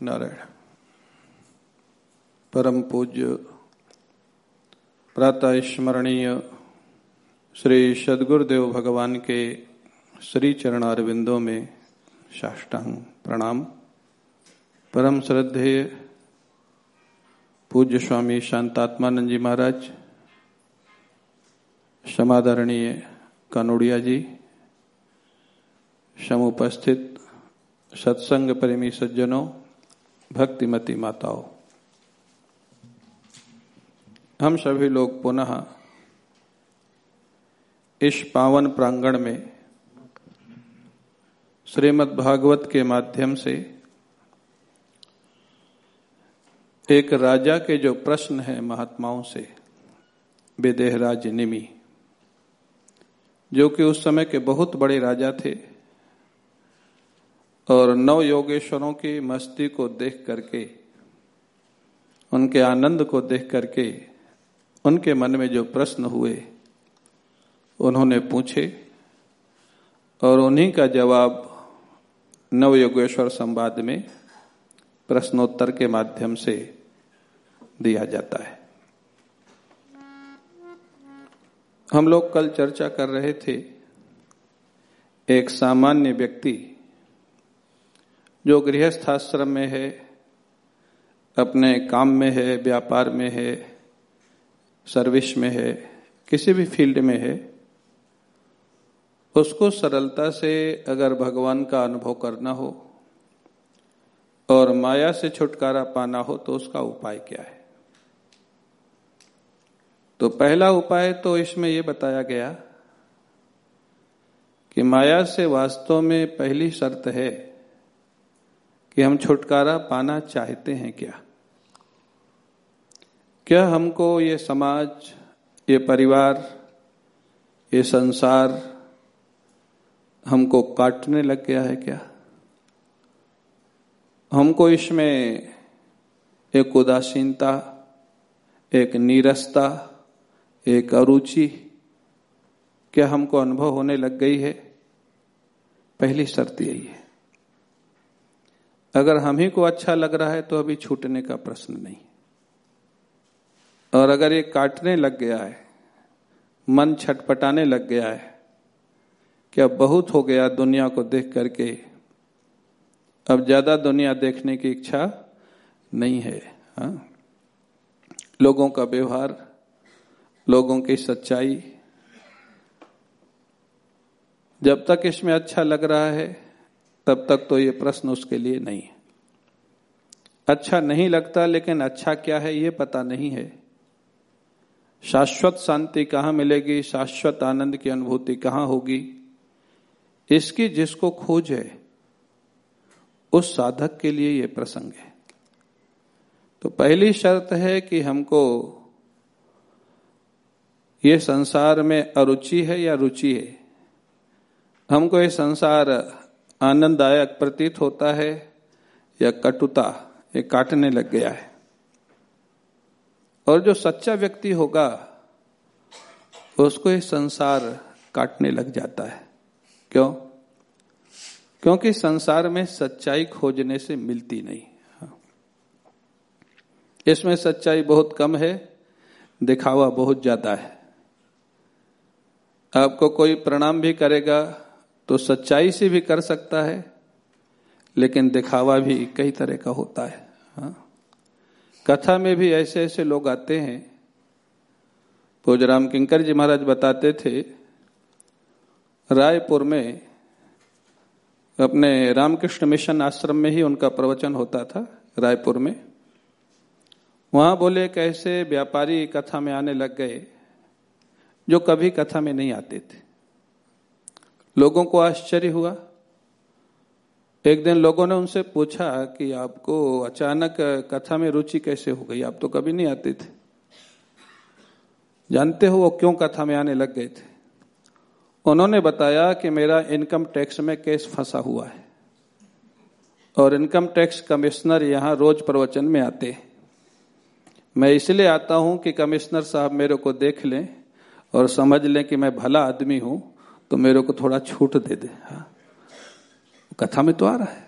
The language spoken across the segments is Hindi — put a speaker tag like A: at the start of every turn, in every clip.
A: नारायण। परम पूज्य प्रातः स्मरणीय श्री सदगुरुदेव भगवान के श्री चरणारविंदों में साष्टांग प्रणाम। परम श्रद्धेय पूज्य स्वामी शांतात्मानंद जी महाराज, समादरणीय कानोड़िया जी, समुपस्थित सत्संग प्रेमी सज्जनों भक्तिमती माताओं। हम सभी लोग पुनः इस पावन प्रांगण में श्रीमद् भागवत के माध्यम से एक राजा के जो प्रश्न है महात्माओं से, विदेहराज निमी, जो कि उस समय के बहुत बड़े राजा थे और नव योगेश्वरों की मस्ती को देख करके, उनके आनंद को देख करके, उनके मन में जो प्रश्न हुए, उन्होंने पूछे और उन्हीं का जवाब नव योगेश्वर संवाद में प्रश्नोत्तर के माध्यम से दिया जाता है। हम लोग कल चर्चा कर रहे थे, एक सामान्य व्यक्ति जो गृहस्थ आश्रम में है, अपने काम में है, व्यापार में है, सर्विस में है, किसी भी फ़ील्ड में है, उसको सरलता से अगर भगवान का अनुभव करना हो और माया से छुटकारा पाना हो तो उसका उपाय क्या है? तो पहला उपाय तो इसमें यह बताया गया कि माया से वास्तव में पहली शर्त है कि हम छुटकारा पाना चाहते हैं क्या? क्या हमको ये समाज, ये परिवार, ये संसार हमको काटने लग गया है क्या? हमको इसमें एक उदासीनता, एक नीरसता, एक अरुचि क्या हमको अनुभव होने लग गई है? पहली शर्त यही है। अगर हम ही को अच्छा लग रहा है तो अभी छूटने का प्रश्न नहीं और अगर ये काटने लग गया है, मन छटपटाने लग गया है, क्या बहुत हो गया दुनिया को देख करके अब ज़्यादा दुनिया देखने की इच्छा नहीं है, हा? लोगों का व्यवहार, लोगों की सच्चाई, जब तक इसमें अच्छा लग रहा है तब तक तो ये प्रश्न उसके लिए नहीं है। अच्छा नहीं लगता, लेकिन अच्छा क्या है ये पता नहीं है। शाश्वत शांति कहाँ मिलेगी? शाश्वत आनंद की अनुभूति कहाँ होगी? इसकी जिसको खोज है, उस साधक के लिए यह प्रसंग है। तो पहली शर्त है कि हमको ये संसार में अरुचि है या रुचि है? हमको ये संसार आनंददायक प्रतीत होता है या कटुता, ये काटने लग गया है। और जो सच्चा व्यक्ति होगा, उसको ये संसार काटने लग जाता है। क्यों? क्योंकि संसार में सच्चाई खोजने से मिलती नहीं। इसमें सच्चाई बहुत कम है, दिखावा बहुत ज़्यादा है। आपको कोई प्रणाम भी करेगा तो सच्चाई से भी कर सकता है, लेकिन दिखावा भी कई तरह का होता है हाँ? कथा में भी ऐसे ऐसे लोग आते हैं। भोजराम किंकर जी महाराज बताते थे, रायपुर में अपने रामकृष्ण मिशन आश्रम में ही उनका प्रवचन होता था, रायपुर में। वहाँ बोले कैसे व्यापारी कथा में आने लग गए, जो कभी कथा में नहीं आते थे। लोगों को आश्चर्य हुआ। एक दिन लोगों ने उनसे पूछा कि आपको अचानक कथा में रुचि कैसे हो गई? आप तो कभी नहीं आते थे। जानते हो वो क्यों कथा में आने लग गए थे? उन्होंने बताया कि मेरा इनकम टैक्स में केस फंसा हुआ है। और इनकम टैक्स कमिश्नर यहाँ रोज प्रवचन में आते हैं। मैं इसलिए आता हूँ कि कमिश्नर साहब मेरे को देख लें और समझ लें कि मैं भला आदमी हूँ। तो मेरे को थोड़ा छूट दे दे हाँ। कथा में तो आ रहा है।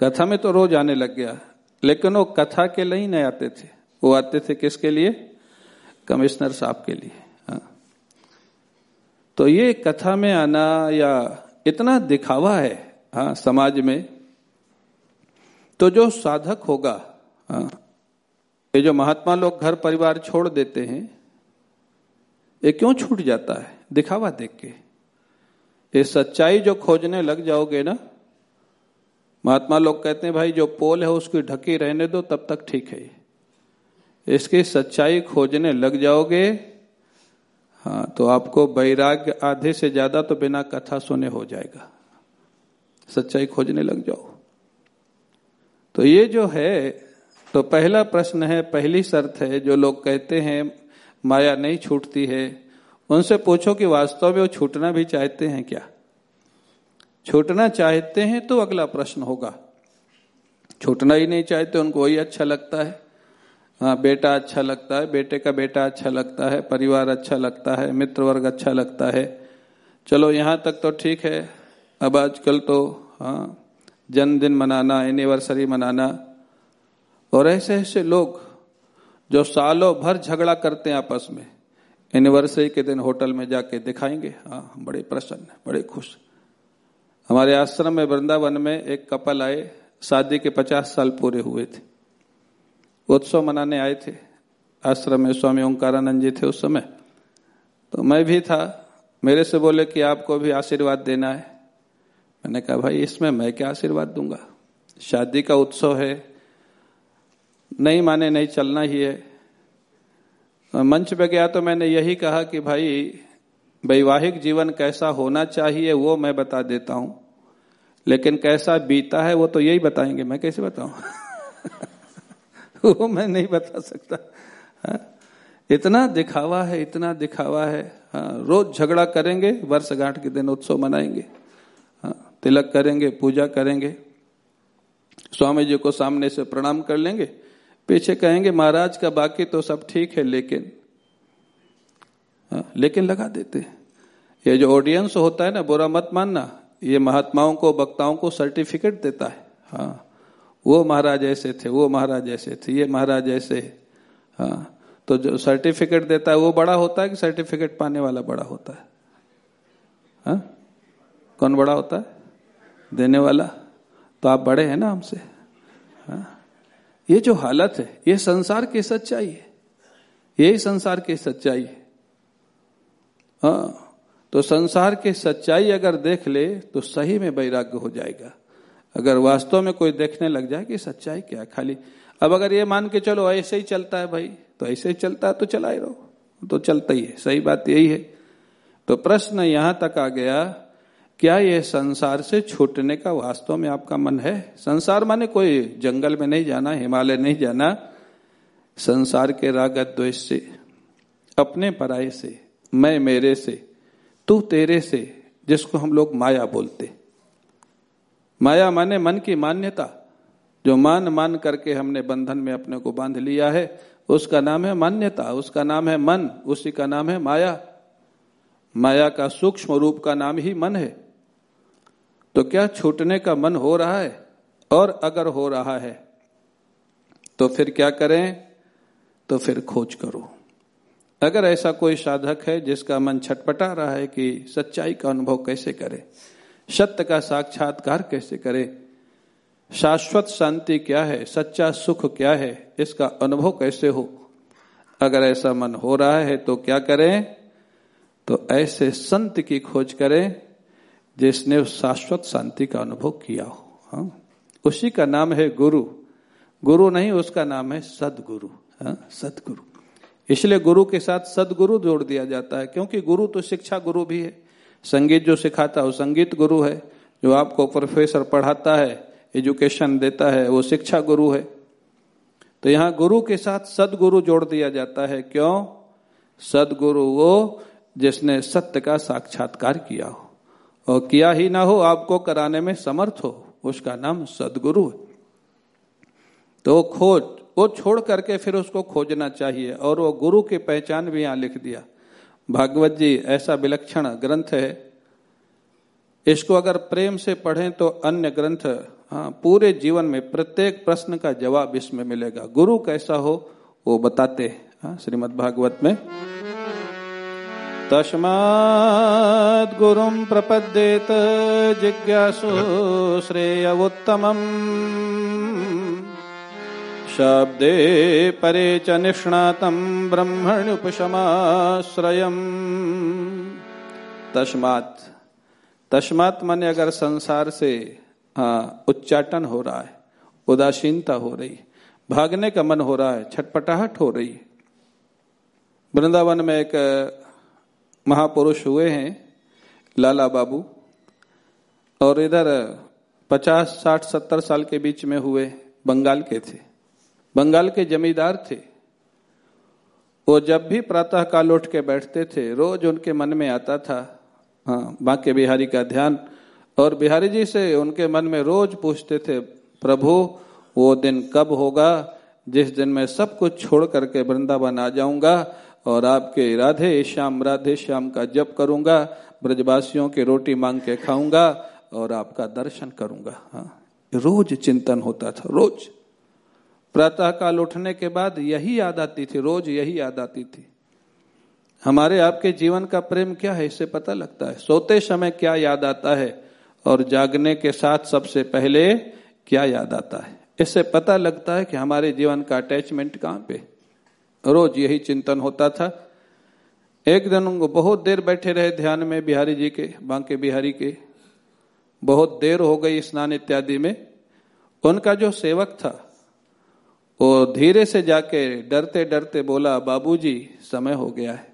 A: कथा में तो रोज आने लग गया। लेकिन वो कथा के लिए नहीं आते थे। वो आते थे किसके लिए? कमिश्नर साहब के लिए हाँ। तो ये कथा में आना या इतना दिखावा है हाँ समाज में तो जो साधक होगा हाँ ये जो महात्मा लोग घर परिवार छोड़ देते हैं, ये क्यों छूट जाता है? दिखावा देख के। ये सच्चाई जो खोजने लग जाओगे ना, महात्मा लोग कहते हैं, भाई, जो पोल है उसकी ढकी रहने दो, तब तक ठीक है इसकी सच्चाई खोजने लग जाओगे हाँ तो आपको वैराग्य आधे से ज़्यादा तो बिना कथा सुने हो जाएगा। सच्चाई खोजने लग जाओ। तो ये जो है तो पहला प्रश्न है, पहली शर्त है, जो लोग कहते हैं, माया नहीं छूटती है उनसे पूछो कि वास्तव में वो छूटना भी चाहते हैं क्या? छूटना चाहते हैं तो अगला प्रश्न होगा। छूटना ही नहीं चाहते, उनको वही अच्छा लगता है। हाँ बेटा अच्छा लगता है, बेटे का बेटा अच्छा लगता है, परिवार अच्छा लगता है मित्र वर्ग अच्छा लगता है। चलो, यहाँ तक तो ठीक है। अब आजकल तो हाँ जन्मदिन मनाना एनिवर्सरी मनाना, और ऐसे ऐसे लोग जो सालों भर झगड़ा करते हैं आपस में। एनिवर्सरी के दिन होटल में जाके दिखाएँगे। हाँ बड़े प्रसन्न बड़े खुश हमारे आश्रम में, वृंदावन में एक कपल आए, शादी के पचास साल पूरे हुए थे। उत्सव मनाने आए थे। आश्रम में स्वामी ओंकारानंद जी थे उस समय। तो मैं भी था। मेरे से बोले कि आपको भी आशीर्वाद देना है। मैंने कहा, भाई, इसमें मैं क्या आशीर्वाद दूँगा? शादी का उत्सव है। नहीं माने, नहीं चलना ही है। मंच पे गया तो मैंने यही कहा कि भाई, वैवाहिक जीवन कैसा होना चाहिए वो मैं बता देता हूँ। लेकिन कैसा बीता है वो तो यही बताएँगे। मैं कैसे बताऊँ? वो मैं नहीं बता सकता। हा? इतना दिखावा है, इतना दिखावा है। हाँ रोज झगड़ा करेंगे, वर्षगांठ के दिन उत्सव मनाएँगे। हाँ तिलक करेंगे, पूजा करेंगे। स्वामी जी को सामने से प्रणाम कर लेंगे। पीछे कहेंगे महाराज का बाकी तो सब ठीक है लेकिन हाँ, लेकिन लगा देते ये जो ऑडियंस होता है ना बुरा मत मानना ये महात्माओं को वक्ताओं को सर्टिफिकेट देता है। हाँ वो महाराज ऐसे थे वो महाराज ऐसे थे ये महाराज ऐसे हाँ। तो जो सर्टिफिकेट देता है वो बड़ा होता है कि सर्टिफिकेट पाने वाला बड़ा होता है? हाँ कौन बड़ा होता है? देने वाला? तो आप बड़े हैं ना हमसे। हाँ। ये जो हालत है, ये संसार की सच्चाई है। यही संसार की सच्चाई है। हाँ तो संसार की सच्चाई अगर देख ले तो सही में वैराग्य हो जाएगा। अगर वास्तव में कोई देखने लग जाए कि सच्चाई क्या खाली। अब अगर ये मान के चलो, ऐसे ही चलता है भाई तो ऐसे ही चलता है तो चला ही रहो। तो चलता ही है, सही बात यही है। तो प्रश्न यहाँ तक आ गया क्या ये संसार से छूटने का वास्तव में आपका मन है? संसार माने कोई जंगल में नहीं जाना, हिमालय नहीं जाना, संसार के राग द्वेष से, अपने पराये से, मैं मेरे से, तू तेरे से, जिसको हम लोग माया बोलते। माया माने मन की मान्यता, जो मान मान करके हमने बंधन में अपने को बाँध लिया है, उसका नाम है मान्यता, उसका नाम है मन, उसी का नाम है माया। माया का सूक्ष्म रूप का नाम ही मन है। तो क्या छूटने का मन हो रहा है? और अगर हो रहा है तो फिर क्या करें? तो फिर खोज करो। अगर ऐसा कोई साधक है जिसका मन छटपटा रहा है कि सच्चाई का अनुभव कैसे करे, सत्य का साक्षात्कार कैसे करे, शाश्वत शांति क्या है, सच्चा सुख क्या है, इसका अनुभव कैसे हो, अगर ऐसा मन हो रहा है तो क्या करें? तो ऐसे संत की खोज करें जिसने उस शाश्वत शांति का अनुभव किया हो हाँ? उसी का नाम है गुरु। गुरु नहीं, उसका नाम है सदगुरु हाँ? सदगुरु। इसलिए गुरु के साथ सदगुरु जोड़ दिया जाता है, क्योंकि गुरु तो शिक्षा गुरु भी है। संगीत जो सिखाता है, वो संगीत गुरु है। जो आपको प्रोफेसर पढ़ाता है एजुकेशन देता है, वो शिक्षा गुरु है। तो यहाँ गुरु के साथ सदगुरु जोड़ दिया जाता है। क्यों? सदगुरु वो जिसने सत्य का साक्षात्कार किया हो। और किया ही ना हो आपको कराने में समर्थ हो। उसका नाम सदगुरु है। तो खोज वो छोड़ करके फिर उसको खोजना चाहिए। और वो गुरु की पहचान भी यहाँ लिख दिया। भागवत जी ऐसा विलक्षण ग्रंथ है। इसको अगर प्रेम से पढ़ें तो अन्य ग्रंथ हाँ पूरे जीवन में प्रत्येक प्रश्न का जवाब इसमें मिलेगा। गुरु कैसा हो वो बताते हैं। हाँ, श्रीमद भागवत में। तस्मात् गुरुं प्रपद्येत जिज्ञासु श्रेयवुत्तमम्। शब्दे परे च निष्णातम् ब्रह्मण्युपशमाश्रयम्। तस्मात् तस्मात् माने अगर संसार से हाँ उच्चाटन हो रहा है, उदासीनता हो रही, भागने का मन हो रहा है, छटपटाहट हो रही। वृंदावन में एक महापुरुष हुए हैं, लाला बाबू, और इधर पचास, साठ, सत्तर साल के बीच में हुए बंगाल के थे। बंगाल के जमींदार थे। वो जब भी प्रातः काल उठ के बैठते थे, रोज उनके मन में आता था हाँ बांके बिहारी का ध्यान, और बिहारी जी से उनके मन में रोज पूछते थे, प्रभु, वो दिन कब होगा, जिस दिन मैं सब कुछ छोड़ करके वृंदावन आ जाऊँगा और आपके राधे श्याम राधे श्याम का जप करूँगा, ब्रजवासियों की रोटी मांग के खाऊँगा और आपका दर्शन करूँगा। हाँ रोज चिंतन होता था, रोज। प्रातः काल उठने के बाद यही याद आती थी, रोज यही याद आती थी। हमारे आपके जीवन का प्रेम क्या है इससे पता लगता है। सोते समय क्या याद आता है और जागने के साथ सबसे पहले क्या याद आता है। इससे पता लगता है कि हमारे जीवन का अटैचमेंट कहाँ पे रोज यही चिंतन होता था। एक दिन उनको बहुत देर बैठे रहे ध्यान में बिहारी जी के, बांके बिहारी के। बहुत देर हो गई स्नान इत्यादि में। उनका जो सेवक था, वो धीरे से जाके डरते डरते बोला, बाबूजी, समय हो गया है।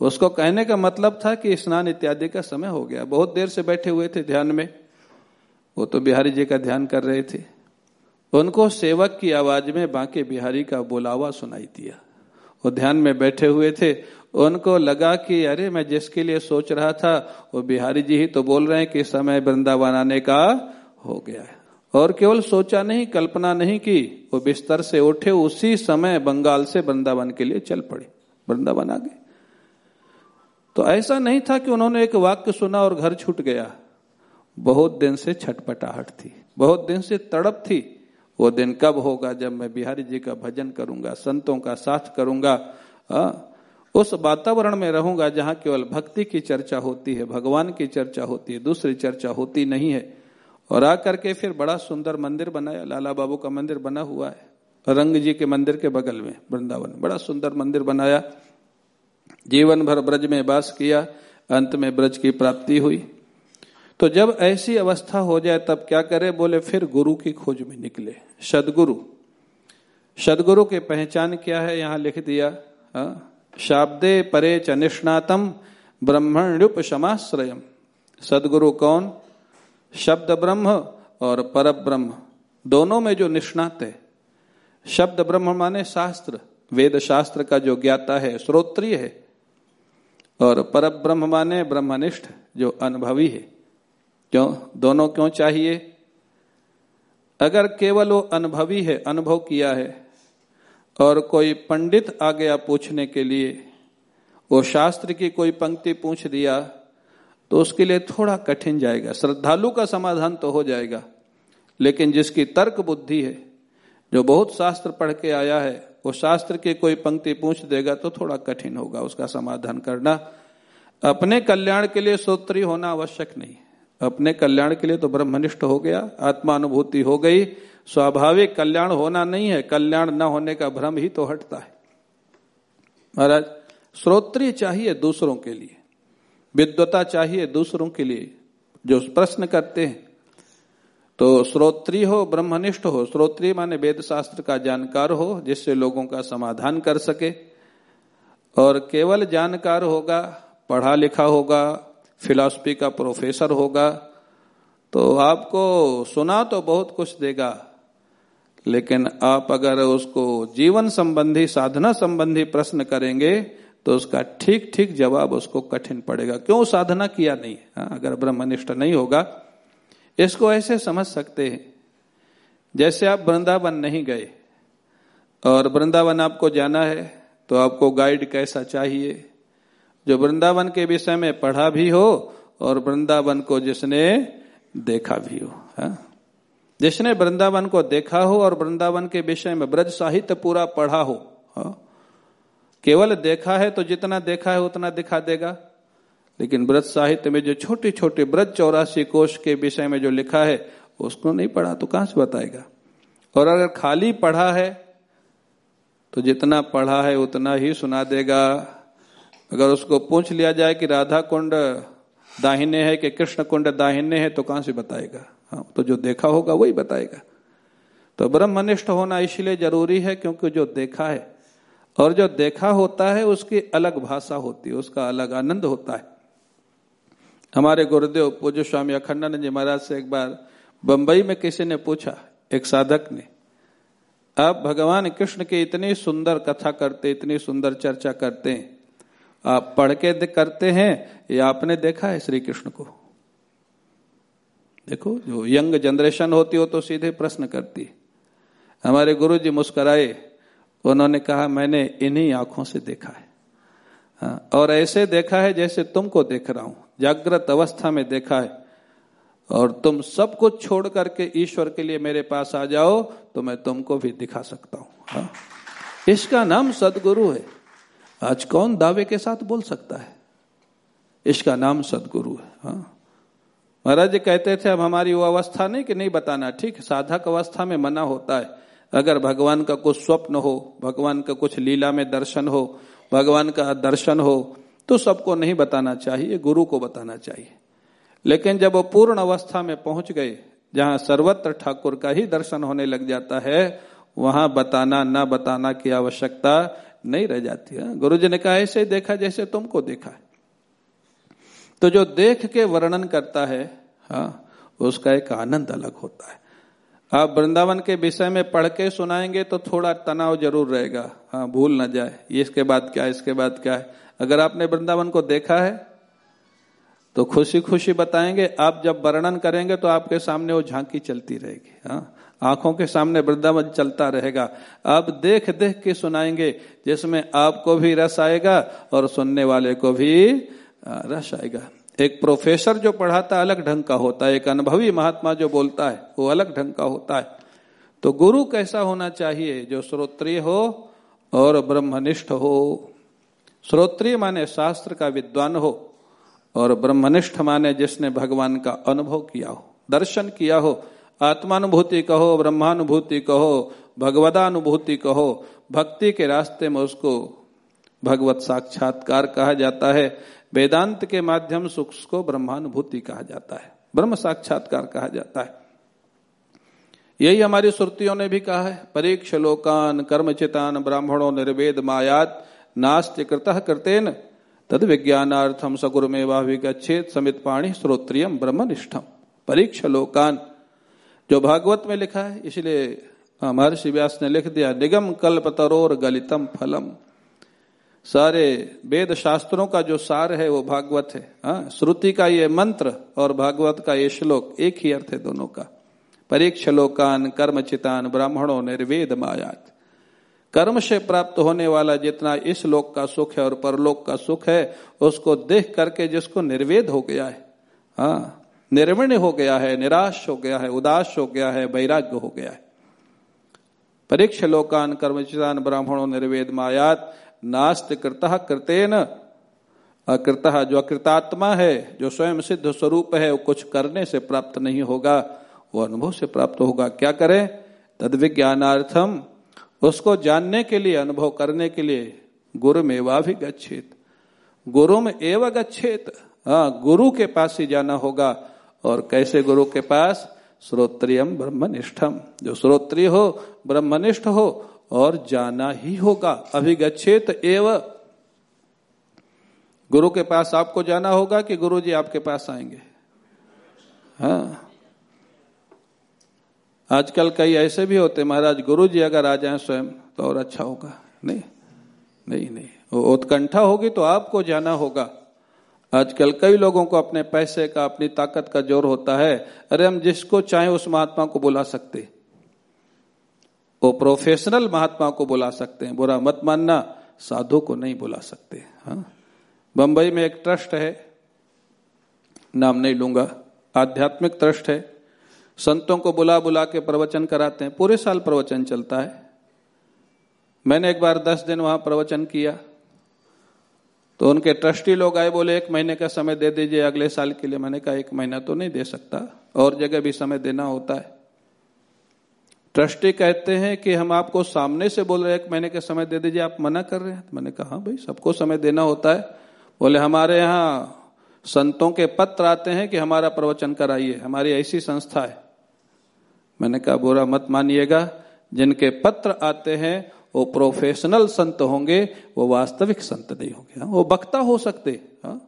A: उसको कहने का मतलब था कि स्नान इत्यादि का समय हो गया। बहुत देर से बैठे हुए थे ध्यान में। वो तो बिहारी जी का ध्यान कर रहे थे। उनको सेवक की आवाज़ में बांके बिहारी का बुलावा सुनाई दिया। वो ध्यान में बैठे हुए थे। उनको लगा कि, अरे, मैं जिसके लिए सोच रहा था, वो बिहारी जी ही तो बोल रहे हैं कि समय वृंदावन आने का हो गया है। और केवल सोचा नहीं, कल्पना नहीं की, वो बिस्तर से उठे, उसी समय बंगाल से वृंदावन के लिए चल पड़े। वृंदावन आ गए। तो ऐसा नहीं था कि उन्होंने एक वाक्य सुना और घर छूट गया। बहुत दिन से छटपटाहट थी। बहुत दिन से तड़प थी। वो दिन कब होगा जब मैं बिहारी जी का भजन करूँगा संतों का साथ करूँगा आ, उस वातावरण में रहूँगा जहाँ केवल भक्ति की चर्चा होती है भगवान की चर्चा होती है दूसरी चर्चा होती नहीं है। और आकर के फिर बड़ा सुंदर मंदिर बनाया लाला बाबू का मंदिर बना हुआ है रंग जी के मंदिर के बगल में वृंदावन बड़ा सुंदर मंदिर बनाया। जीवन भर ब्रज में वास किया अंत में ब्रज की प्राप्ति हुई। तो जब ऐसी अवस्था हो जाए, तब क्या करे? बोले, फिर गुरु की खोज में निकले। सदगुरु। सदगुरु की पहचान क्या है? यहाँ लिख दिया हाँ? शाब्दे परे च निष्णातम ब्रह्मण्युप समाश्रयम सदगुरु कौन? शब्द ब्रह्म और पर ब्रह्म दोनों में जो निष्णात है। शब्द ब्रह्म माने शास्त्र। वेद शास्त्र का जो ज्ञाता है, श्रोत्रिय है। और पर ब्रह्म माने ब्रह्मनिष्ठ, जो अनुभवी है। क्यों, दोनों क्यों चाहिए? अगर केवल वो अनुभवी है, अनुभव किया है, और कोई पंडित आ गया पूछने के लिए, वो शास्त्र की कोई पंक्ति पूछ दिया तो उसके लिए थोड़ा कठिन जाएगा। श्रद्धालु का समाधान तो हो जाएगा, लेकिन जिसकी तर्क बुद्धि है, जो बहुत शास्त्र पढ़ के आया है, वो शास्त्र की कोई पंक्ति पूछ देगा तो थोड़ा कठिन होगा उसका समाधान करना। अपने कल्याण के लिए सोत्री होना आवश्यक नहीं। अपने कल्याण के लिए तो ब्रह्मनिष्ठ हो गया, आत्मानुभूति हो गई। स्वाभाविक कल्याण होना नहीं है, कल्याण न होने का भ्रम ही तो हटता है। महाराज श्रोत्रिय चाहिए दूसरों के लिए, विद्वता चाहिए दूसरों के लिए, जो प्रश्न करते हैं। तो श्रोत्री हो, ब्रह्मनिष्ठ हो श्रोत्री माने वेद शास्त्र का जानकार हो, जिससे लोगों का समाधान कर सके। और केवल जानकार होगा, पढ़ा लिखा होगा फिलॉसफी का प्रोफेसर होगा तो आपको सुना तो बहुत कुछ देगा, लेकिन आप अगर उसको जीवन संबंधी, साधना संबंधी प्रश्न करेंगे तो उसका ठीक ठीक जवाब उसको कठिन पड़ेगा। क्यों साधना किया नहीं? हा? अगर ब्रह्मनिष्ठ नहीं होगा, इसको ऐसे समझ सकते हैं। जैसे आप वृंदावन नहीं गए, और वृंदावन आपको जाना है तो आपको गाइड कैसा चाहिए? जो वृंदावन के विषय में पढ़ा भी हो और वृंदावन को जिसने देखा भी हो, हा? जिसने वृंदावन को देखा हो और वृंदावन के विषय में ब्रज साहित्य पूरा पढ़ा हो हाँ? केवल देखा है तो जितना देखा है उतना दिखा देगा लेकिन ब्रज साहित्य में जो छोटे छोटे ब्रज चौरासी कोष के विषय में जो लिखा है, उसको नहीं पढ़ा तो कहाँ से बताएगा और अगर खाली पढ़ा है तो जितना पढ़ा है उतना ही सुना देगा अगर उसको पूछ लिया जाए कि राधा कुंड दाहिने है कि कृष्ण कुंड दाहिने है तो कहाँ से बताएगा? हाँ तो जो देखा होगा वही बताएगा। तो ब्रह्मनिष्ठ होना इसलिए ज़रूरी है क्योंकि जो देखा है, और जो देखा होता है, उसकी अलग भाषा होती है, उसका अलग आनंद होता है। हमारे गुरुदेव पूज्य स्वामी अखंडानंद जी महाराज से एक बार बंबई में किसी ने पूछा, एक साधक ने, आप भगवान कृष्ण की इतनी सुंदर कथा करते, इतनी सुंदर चर्चा करते हैं आप पढ़ के करते हैं या आपने देखा है श्री कृष्ण को? देखो जो यंग जनरेशन होती हो तो सीधे प्रश्न करती हमारे गुरु जी मुस्कराए उन्होंने कहा मैंने इन्हीं आँखों से देखा है। हाँ, और ऐसे देखा है जैसे तुमको देख रहा हूँ। जागृत अवस्था में देखा है। और तुम सब कुछ छोड़ करके ईश्वर के लिए मेरे पास आ जाओ तो मैं तुमको भी दिखा सकता हूँ। हाँ? इसका नाम सदगुरु है। आज कौन दावे के साथ बोल सकता है? इसका नाम सदगुरु है हाँ? महाराज जी कहते थे, अब हमारी वो अवस्था नहीं कि नहीं बताना, ठीक? साधक अवस्था में मना होता है। अगर भगवान का कुछ स्वप्न हो, भगवान का कुछ लीला में दर्शन हो, भगवान का दर्शन हो तो सबको नहीं बताना चाहिए, गुरु को बताना चाहिए। लेकिन जब वो पूर्ण अवस्था में पहुँच गए, जहाँ सर्वत्र ठाकुर का ही दर्शन होने लग जाता है, वहाँ बताना, न बताना की आवश्यकता नहीं रह जाती है। गुरु जी ने कहा, ऐसे ही देखा जैसे तुमको देखा है। तो जो देख के वर्णन करता है हाँ उसका एक आनंद अलग होता है। आप वृंदावन के विषय में पढ़ के सुनाएँगे तो थोड़ा तनाव ज़रूर रहेगा। हाँ भूल ना जाए। इसके बाद क्या इसके बाद क्या है? अगर आपने वृंदावन को देखा है तो खुशी खुशी बताएँगे। आप जब वर्णन करेंगे तो आपके सामने वो झांकी चलती रहेगी। हाँ आँखों के सामने वृंदावन चलता रहेगा। आप देख देख के सुनाएँगे, जिसमें आपको भी रस आएगा और सुनने वाले को भी रस आएगा। एक प्रोफेसर जो पढ़ाता अलग ढंग का होता है, एक अनुभवी महात्मा जो बोलता है, वो अलग ढंग का होता है। तो गुरु कैसा होना चाहिए? जो श्रोत्रिय हो और ब्रह्मनिष्ठ हो। श्रोत्रिय माने शास्त्र का विद्वान हो और ब्रह्मनिष्ठ माने जिसने भगवान का अनुभव किया हो, दर्शन किया हो। आत्मानुभूति कहो, ब्रह्मानुभूति कहो, भगवदानुभूति कहो, भक्ति के रास्ते में उसको भगवत साक्षात्कार कहा जाता है। वेदांत के माध्यम सुख को ब्रह्मानुभूति कहा जाता है। ब्रह्म साक्षात्कार कहा जाता है। यही हमारी श्रुतियों ने भी कहा है। परीक्ष लोकान कर्मचितान ब्राह्मणों निर्वेद मायात नास्त्य कृत कृतेन तद विज्ञानार्थम सगुरु में वाभिगछेद समित पाणी श्रोत्रियम ब्रह्मनिष्ठम। परीक्ष लोकान जो भागवत में लिखा है, इसलिए महर्षि व्यास ने लिख दिया, निगम कल्प तरोर गलितम फलम. सारे वेद शास्त्रों का जो सार है, वो भागवत है। हाँ श्रुति का ये मंत्र और भागवत का ये श्लोक एक ही अर्थ है दोनों का। परीक्ष लोकान कर्मचितान ब्राह्मणों निर्वेद मायात। कर्म से प्राप्त होने वाला जितना इस लोक का सुख है और परलोक का सुख है, उसको देख करके जिसको निर्वेद हो गया है। हाँ निर्विण्य हो गया है, निराश हो गया है, उदास हो गया है, वैराग्य हो गया है। परीक्ष लोकान कर्मचितान ब्राह्मणों निर्वेद मायात, नास्त कृतः कृतेन। अकृतः जो अकृतात्मा है, जो स्वयं सिद्ध स्वरूप है, वो कुछ करने से प्राप्त नहीं होगा, वो अनुभव से प्राप्त होगा। क्या करें? तद विज्ञानार्थम उसको जानने के लिए, अनुभव करने के लिए गुरु में भी गच्छेत गुरु में एवं गच्छेत। हाँ गुरु के पास ही जाना होगा। और कैसे गुरु के पास? श्रोत्रियम ब्रह्मनिष्ठम जो श्रोत्रिय हो, ब्रह्मनिष्ठ हो, और जाना ही होगा। अभिगछेत एव। गुरु के पास आपको जाना होगा कि गुरु जी आपके पास आएँगे? हाँ। आजकल कई ऐसे भी होते महाराज गुरु जी अगर आ जाए स्वयं तो और अच्छा होगा। नहीं? नहीं नहीं। उत्कंठा होगी तो आपको जाना होगा। आजकल कई लोगों को अपने पैसे का, अपनी ताकत का ज़ोर होता है। अरे हम जिसको चाहे उस महात्मा को बुला सकते वो प्रोफेशनल महात्मा को बुला सकते हैं। बुरा मत मानना, साधु को नहीं बुला सकते। हाँ। में एक ट्रस्ट है, नाम नहीं लूँगा, आध्यात्मिक ट्रस्ट है। संतों को बुला बुला के प्रवचन कराते हैं। पूरे साल प्रवचन चलता है। मैंने एक बार दस दिन वहाँ प्रवचन किया। तो उनके ट्रस्टी लोग आए, बोले, एक महीने का समय दे दीजिए, अगले साल के लिए। मैंने कहा, एक महीना तो नहीं दे सकता, और जगह भी समय देना होता है। ट्रस्टी कहते हैं कि हम आपको सामने से बोल रहे हैं, एक महीने का समय दे दीजिए, आप मना कर रहे हैं। तो मैंने कहा हाँ भाई, सबको समय देना होता है। बोले, हमारे यहाँ संतों के पत्र आते हैं कि हमारा प्रवचन कराइए, हमारी ऐसी संस्था है। मैंने कहा, बुरा मत मानिएगा, जिनके पत्र आते हैं वो प्रोफेशनल संत होंगे वो वास्तविक संत नहीं होंगे। हाँ, वो वक्ता हो सकते हा?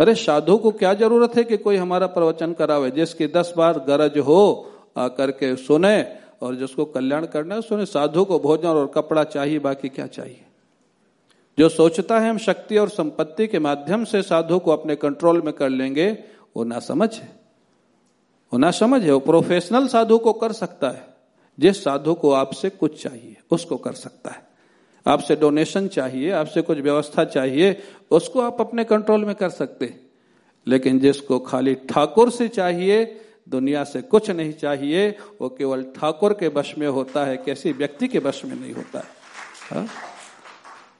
A: अरे साधु को क्या ज़रूरत है कि कोई हमारा प्रवचन करावे? जिसकी दस बार गरज हो आकर के सुने और जिसको कल्याण करना है सुने। साधु को भोजन और कपड़ा चाहिए बाकी क्या चाहिए? जो सोचता है हम शक्ति और संपत्ति के माध्यम से साधु को अपने कंट्रोल में कर लेंगे वो ना समझ है। वो ना समझ है। वो प्रोफेशनल साधु को कर सकता है। जिस साधु को आपसे कुछ चाहिए, उसको कर सकता है। आपसे डोनेशन चाहिए, आपसे कुछ व्यवस्था चाहिए, उसको आप अपने कंट्रोल में कर सकते लेकिन जिसको खाली ठाकुर से चाहिए, दुनिया से कुछ नहीं चाहिए, वो केवल ठाकुर के वश में होता है, किसी व्यक्ति के वश में नहीं होता है। हा?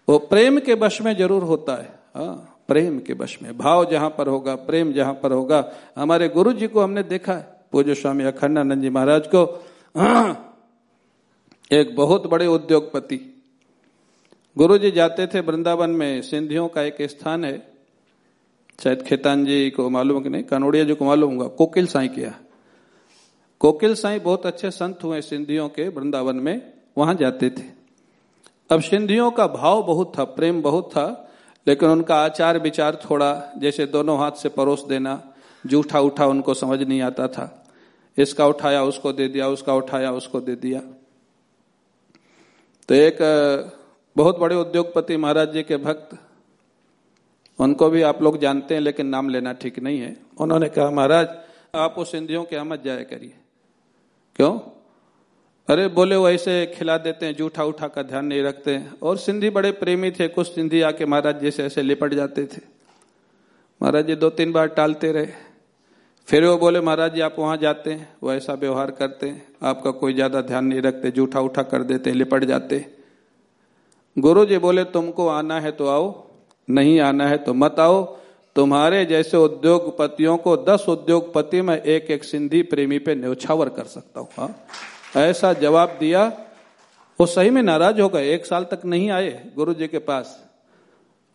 A: वो प्रेम के वश में ज़रूर होता है। हा? प्रेम के वश में। भाव जहाँ पर होगा, प्रेम जहाँ पर होगा। हमारे गुरु जी को हमने देखा है। पूज्य स्वामी अखंडानंद जी महाराज को एक बहुत बड़े उद्योगपति। गुरु जी जाते थे वृंदावन में, सिंधियों का एक स्थान है। शायद खेतान जी को मालूम कि नहीं? कनोड़िया जी को मालूम होगा। कोकिल साई किया कोकिल साई बहुत अच्छे संत हुए सिंधियों के वृंदावन में। वहाँ जाते थे। अब सिंधियों का भाव बहुत था, प्रेम बहुत था, लेकिन उनका आचार विचार थोड़ा, जैसे दोनों हाथ से परोस देना, जूठा उठा उनको समझ नहीं आता था। इसका उठाया, उसको दे दिया, उसका उठाया, उसको दे दिया। तो एक बहुत बड़े उद्योगपति महाराज जी के भक्त, उनको भी आप लोग जानते हैं, लेकिन नाम लेना ठीक नहीं है। उन्होंने कहा, महाराज, आप उस सिंधियों के मत जाया करिए। क्यों? अरे, बोले, वो ऐसे खिला देते हैं, जूठा उठा का ध्यान नहीं रखते और सिंधी बड़े प्रेमी थे, कुछ सिंधी आके महाराज जी से ऐसे लिपट जाते थे। महाराज जी दो तीन बार टालते रहे। फिर वो बोले, महाराज जी, आप वहाँ जाते हैं, वो ऐसा व्यवहार करते हैं, आपका कोई ज़्यादा ध्यान नहीं रखते, जूठा उठा कर देते, लिपट जाते। गुरु जी बोले, तुमको आना है तो आओ, नहीं आना है तो मत आओ। तुम्हारे जैसे उद्योगपतियों को दस उद्योगपति में एक एक सिंधी प्रेमी पे न्यौछावर कर सकता हूँ हाँ। ऐसा जवाब दिया, वो सही में नाराज़ हो गए, एक साल तक नहीं आए गुरु जी के पास।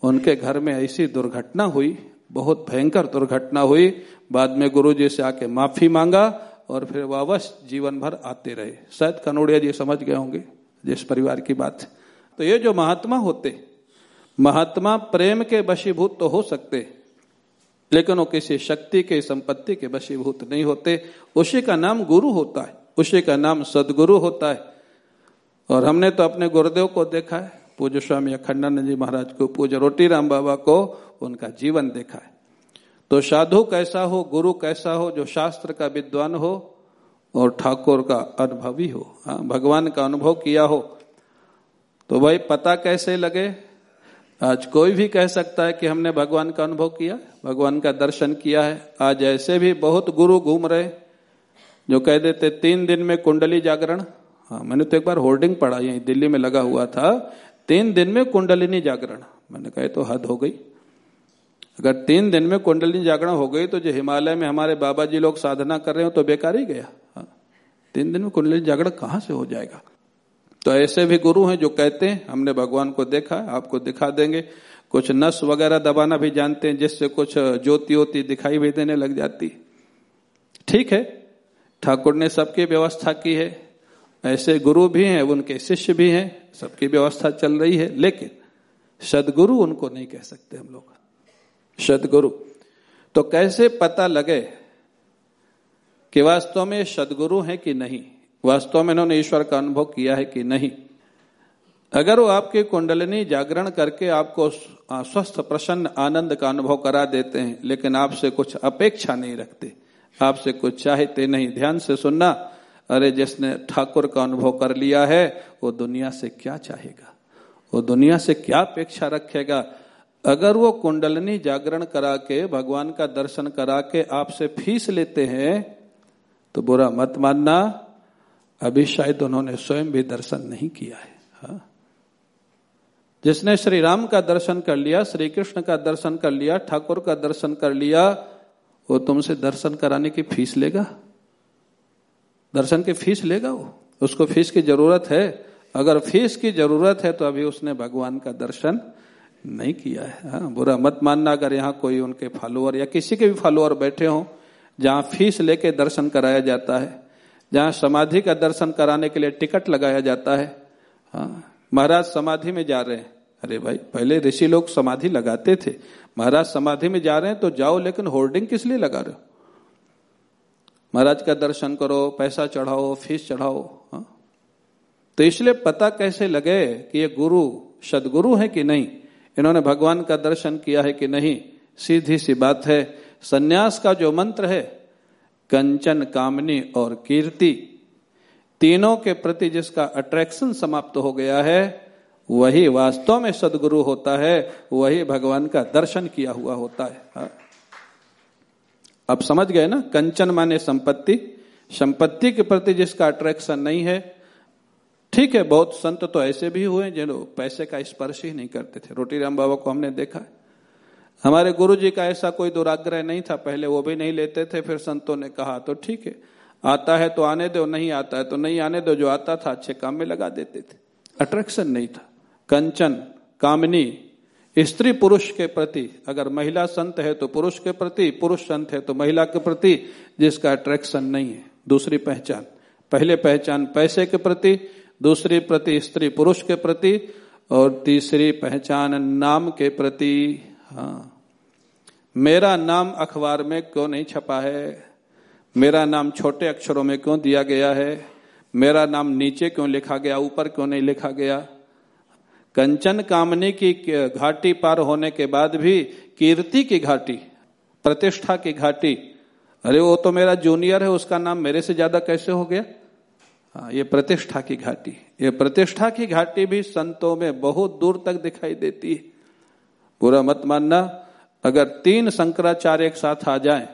A: उनके घर में ऐसी दुर्घटना हुई बहुत भयंकर दुर्घटना हुई। बाद में गुरु जी से आके माफ़ी मांगा और फिर वापस जीवन भर आते रहे। शायद कनोड़िया जी समझ गए होंगे जिस परिवार की बात। तो ये जो महात्मा होते, महात्मा प्रेम के वशीभूत तो हो सकते, लेकिन वो किसी शक्ति के, संपत्ति के वशीभूत नहीं होते। उसी का नाम गुरु होता है, उसी का नाम सदगुरु होता है। और हमने तो अपने गुरुदेव को देखा है। पूज्य स्वामी अखंडानंद जी महाराज को, पूज्य रोटी राम बाबा को उनका जीवन देखा है। तो साधु कैसा हो, गुरु कैसा हो, जो शास्त्र का विद्वान हो और ठाकुर का अनुभवी हो हाँ भगवान का अनुभव किया हो तो भाई पता कैसे लगे? आज कोई भी कह सकता है कि हमने भगवान का अनुभव किया, भगवान का दर्शन किया है। आज ऐसे भी बहुत गुरु घूम रहे जो कह देते, तीन दिन में कुंडली जागरण हाँ मैंने तो एक बार होर्डिंग पढ़ा, यही दिल्ली में लगा हुआ था तीन दिन में कुंडलिनी जागरण। मैंने कहा तो हद हो गई। अगर तीन दिन में कुंडलिनी जागरण हो गई तो जो हिमालय में हमारे बाबा जी लोग साधना कर रहे हो तो बेकार ही गया। हाँ। तीन दिन में कुंडलिनी जागरण कहाँ से हो जाएगा? तो ऐसे भी गुरु हैं जो कहते हैं, हमने भगवान को देखा, आपको दिखा देंगे। कुछ नस वगैरह दबाना भी जानते हैं, जिससे कुछ ज्योति वोति दिखाई भी देने लग जाती। ठीक है, ठाकुर ने सबकी व्यवस्था की है। ऐसे गुरु भी हैं, उनके शिष्य भी हैं, सबकी व्यवस्था चल रही है, लेकिन सदगुरु उनको नहीं कह सकते हम लोग। सदगुरु। तो कैसे पता लगे कि वास्तव में सदगुरु है कि नहीं? वास्तव में इन्होंने ईश्वर का अनुभव किया है कि नहीं? अगर वो आपकी कुंडलिनी जागरण करके आपको स्वस्थ, प्रसन्न, आनंद का अनुभव करा देते हैं, लेकिन आपसे कुछ अपेक्षा नहीं रखते, आपसे कुछ चाहते नहीं। ध्यान से सुनना अरे जिसने ठाकुर का अनुभव कर लिया है, वो दुनिया से क्या चाहेगा? वो दुनिया से क्या अपेक्षा रखेगा? अगर वो कुंडलनी जागरण करा के, भगवान का दर्शन करा के आपसे फ़ीस लेते हैं तो बुरा मत मानना। अभी शायद उन्होंने स्वयं भी दर्शन नहीं किया है। हा? जिसने श्री राम का दर्शन कर लिया श्री कृष्ण का दर्शन कर लिया, ठाकुर का दर्शन कर लिया, वो तुमसे दर्शन कराने की फ़ीस लेगा? दर्शन की फ़ीस लेगा वो। उसको फ़ीस की ज़रूरत है। अगर फ़ीस की ज़रूरत है तो अभी उसने भगवान का दर्शन नहीं किया है। हाँ, बुरा मत मानना। अगर यहाँ कोई उनके फॉलोअर या किसी के भी फॉलोअर बैठे हों जहाँ फ़ीस लेके दर्शन कराया जाता है जहाँ समाधि का दर्शन कराने के लिए टिकट लगाया जाता है हाँ महाराज समाधि में जा रहे हैं। अरे भाई पहले ऋषि लोग समाधि लगाते थे। महाराज समाधि में जा रहे हैं तो जाओ लेकिन होर्डिंग किस लिए लगा रहे हो? महाराज का दर्शन करो, पैसा चढ़ाओ, फ़ीस चढ़ाओ हाँ। तो इसलिए पता कैसे लगे कि ये गुरु सदगुरु है कि नहीं? इन्होंने भगवान का दर्शन किया है कि नहीं? सीधी सी बात है, सन्यास का जो मंत्र है, कंचन, कामनी और कीर्ति, तीनों के प्रति जिसका अट्रैक्शन समाप्त हो गया है, वही वास्तव में सदगुरु होता है, वही भगवान का दर्शन किया हुआ होता है हाँ। अब समझ गए ना? कंचन माने संपत्ति। संपत्ति के प्रति जिसका अट्रैक्शन नहीं है, ठीक है, बहुत संत तो ऐसे भी हुए जिन्हों पैसे का स्पर्श ही नहीं करते थे। रोटी राम बाबा को हमने देखा है। हमारे गुरु जी का ऐसा कोई दुराग्रह नहीं था। पहले वो भी नहीं लेते थे, फिर संतों ने कहा तो ठीक है, आता है तो आने दो, नहीं आता है तो नहीं आने दो। जो आता था, अच्छे काम में लगा देते थे। अट्रैक्शन नहीं था। कंचन, कामनी स्त्री पुरुष के प्रति, अगर महिला संत है तो पुरुष के प्रति, पुरुष संत है तो महिला के प्रति, जिसका अट्रैक्शन नहीं है। दूसरी पहचान। पहले पहचान पैसे के प्रति, दूसरी प्रति स्त्री पुरुष के प्रति, और तीसरी पहचान नाम के प्रति। हाँ। मेरा नाम अखबार में क्यों नहीं छपा है? मेरा नाम छोटे अक्षरों में क्यों दिया गया है? मेरा नाम नीचे क्यों लिखा गया? ऊपर क्यों नहीं लिखा गया? कंचन कामनी की घाटी पार होने के बाद भी कीर्ति की घाटी, प्रतिष्ठा की घाटी। अरे वो तो मेरा जूनियर है, उसका नाम मेरे से ज़्यादा कैसे हो गया? हाँ ये प्रतिष्ठा की घाटी। ये प्रतिष्ठा की घाटी भी संतों में बहुत दूर तक दिखाई देती है। पूरा मत मानना, अगर तीन शंकराचार्य एक साथ आ जाएँ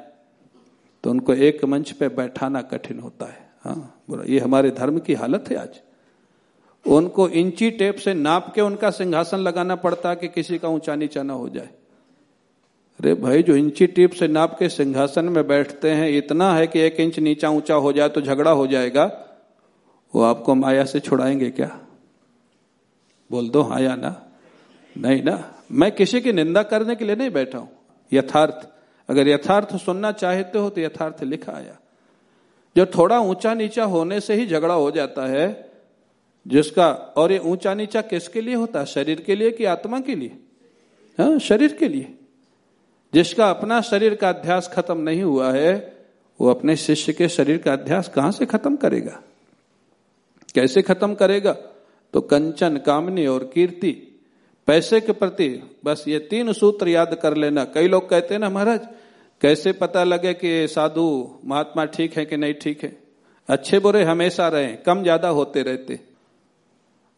A: तो उनको एक मंच पे बैठाना कठिन होता है। हाँ बुरा, ये हमारे धर्म की हालत है आज। उनको इंची टेप से नाप के उनका सिंहासन लगाना पड़ता कि किसी का ऊँचा नीचा ना हो जाए। अरे भाई, जो इंची टेप से नाप के सिंहासन में बैठते हैं, इतना है कि एक इंच नीचा ऊँचा हो जाए तो झगड़ा हो जाएगा। वो आपको माया से छुड़ाएँगे क्या? बोल दो हाँ या ना? नहीं ना? मैं किसी की निंदा करने के लिए नहीं बैठा हूँ। यथार्थ। अगर यथार्थ सुनना चाहते हो तो यथार्थ लिखा आया। जो थोड़ा ऊँचा नीचा होने से ही झगड़ा हो जाता है जिसका और ये ऊँचा नीचा किसके लिए होता है? शरीर के लिए कि आत्मा के लिए? हाँ शरीर के लिए। जिसका अपना शरीर का अध्यास खत्म नहीं हुआ है, वो अपने शिष्य के शरीर का अध्यास कहाँ से खत्म करेगा? कैसे खत्म करेगा? तो कंचन, कामनी और कीर्ति, पैसे के प्रति। बस ये तीन सूत्र याद कर लेना। कई लोग कहते हैं ना, महाराज, कैसे पता लगे कि साधु, महात्मा ठीक है कि नहीं ठीक है? अच्छे बुरे हमेशा रहे, कम ज़्यादा होते रहते।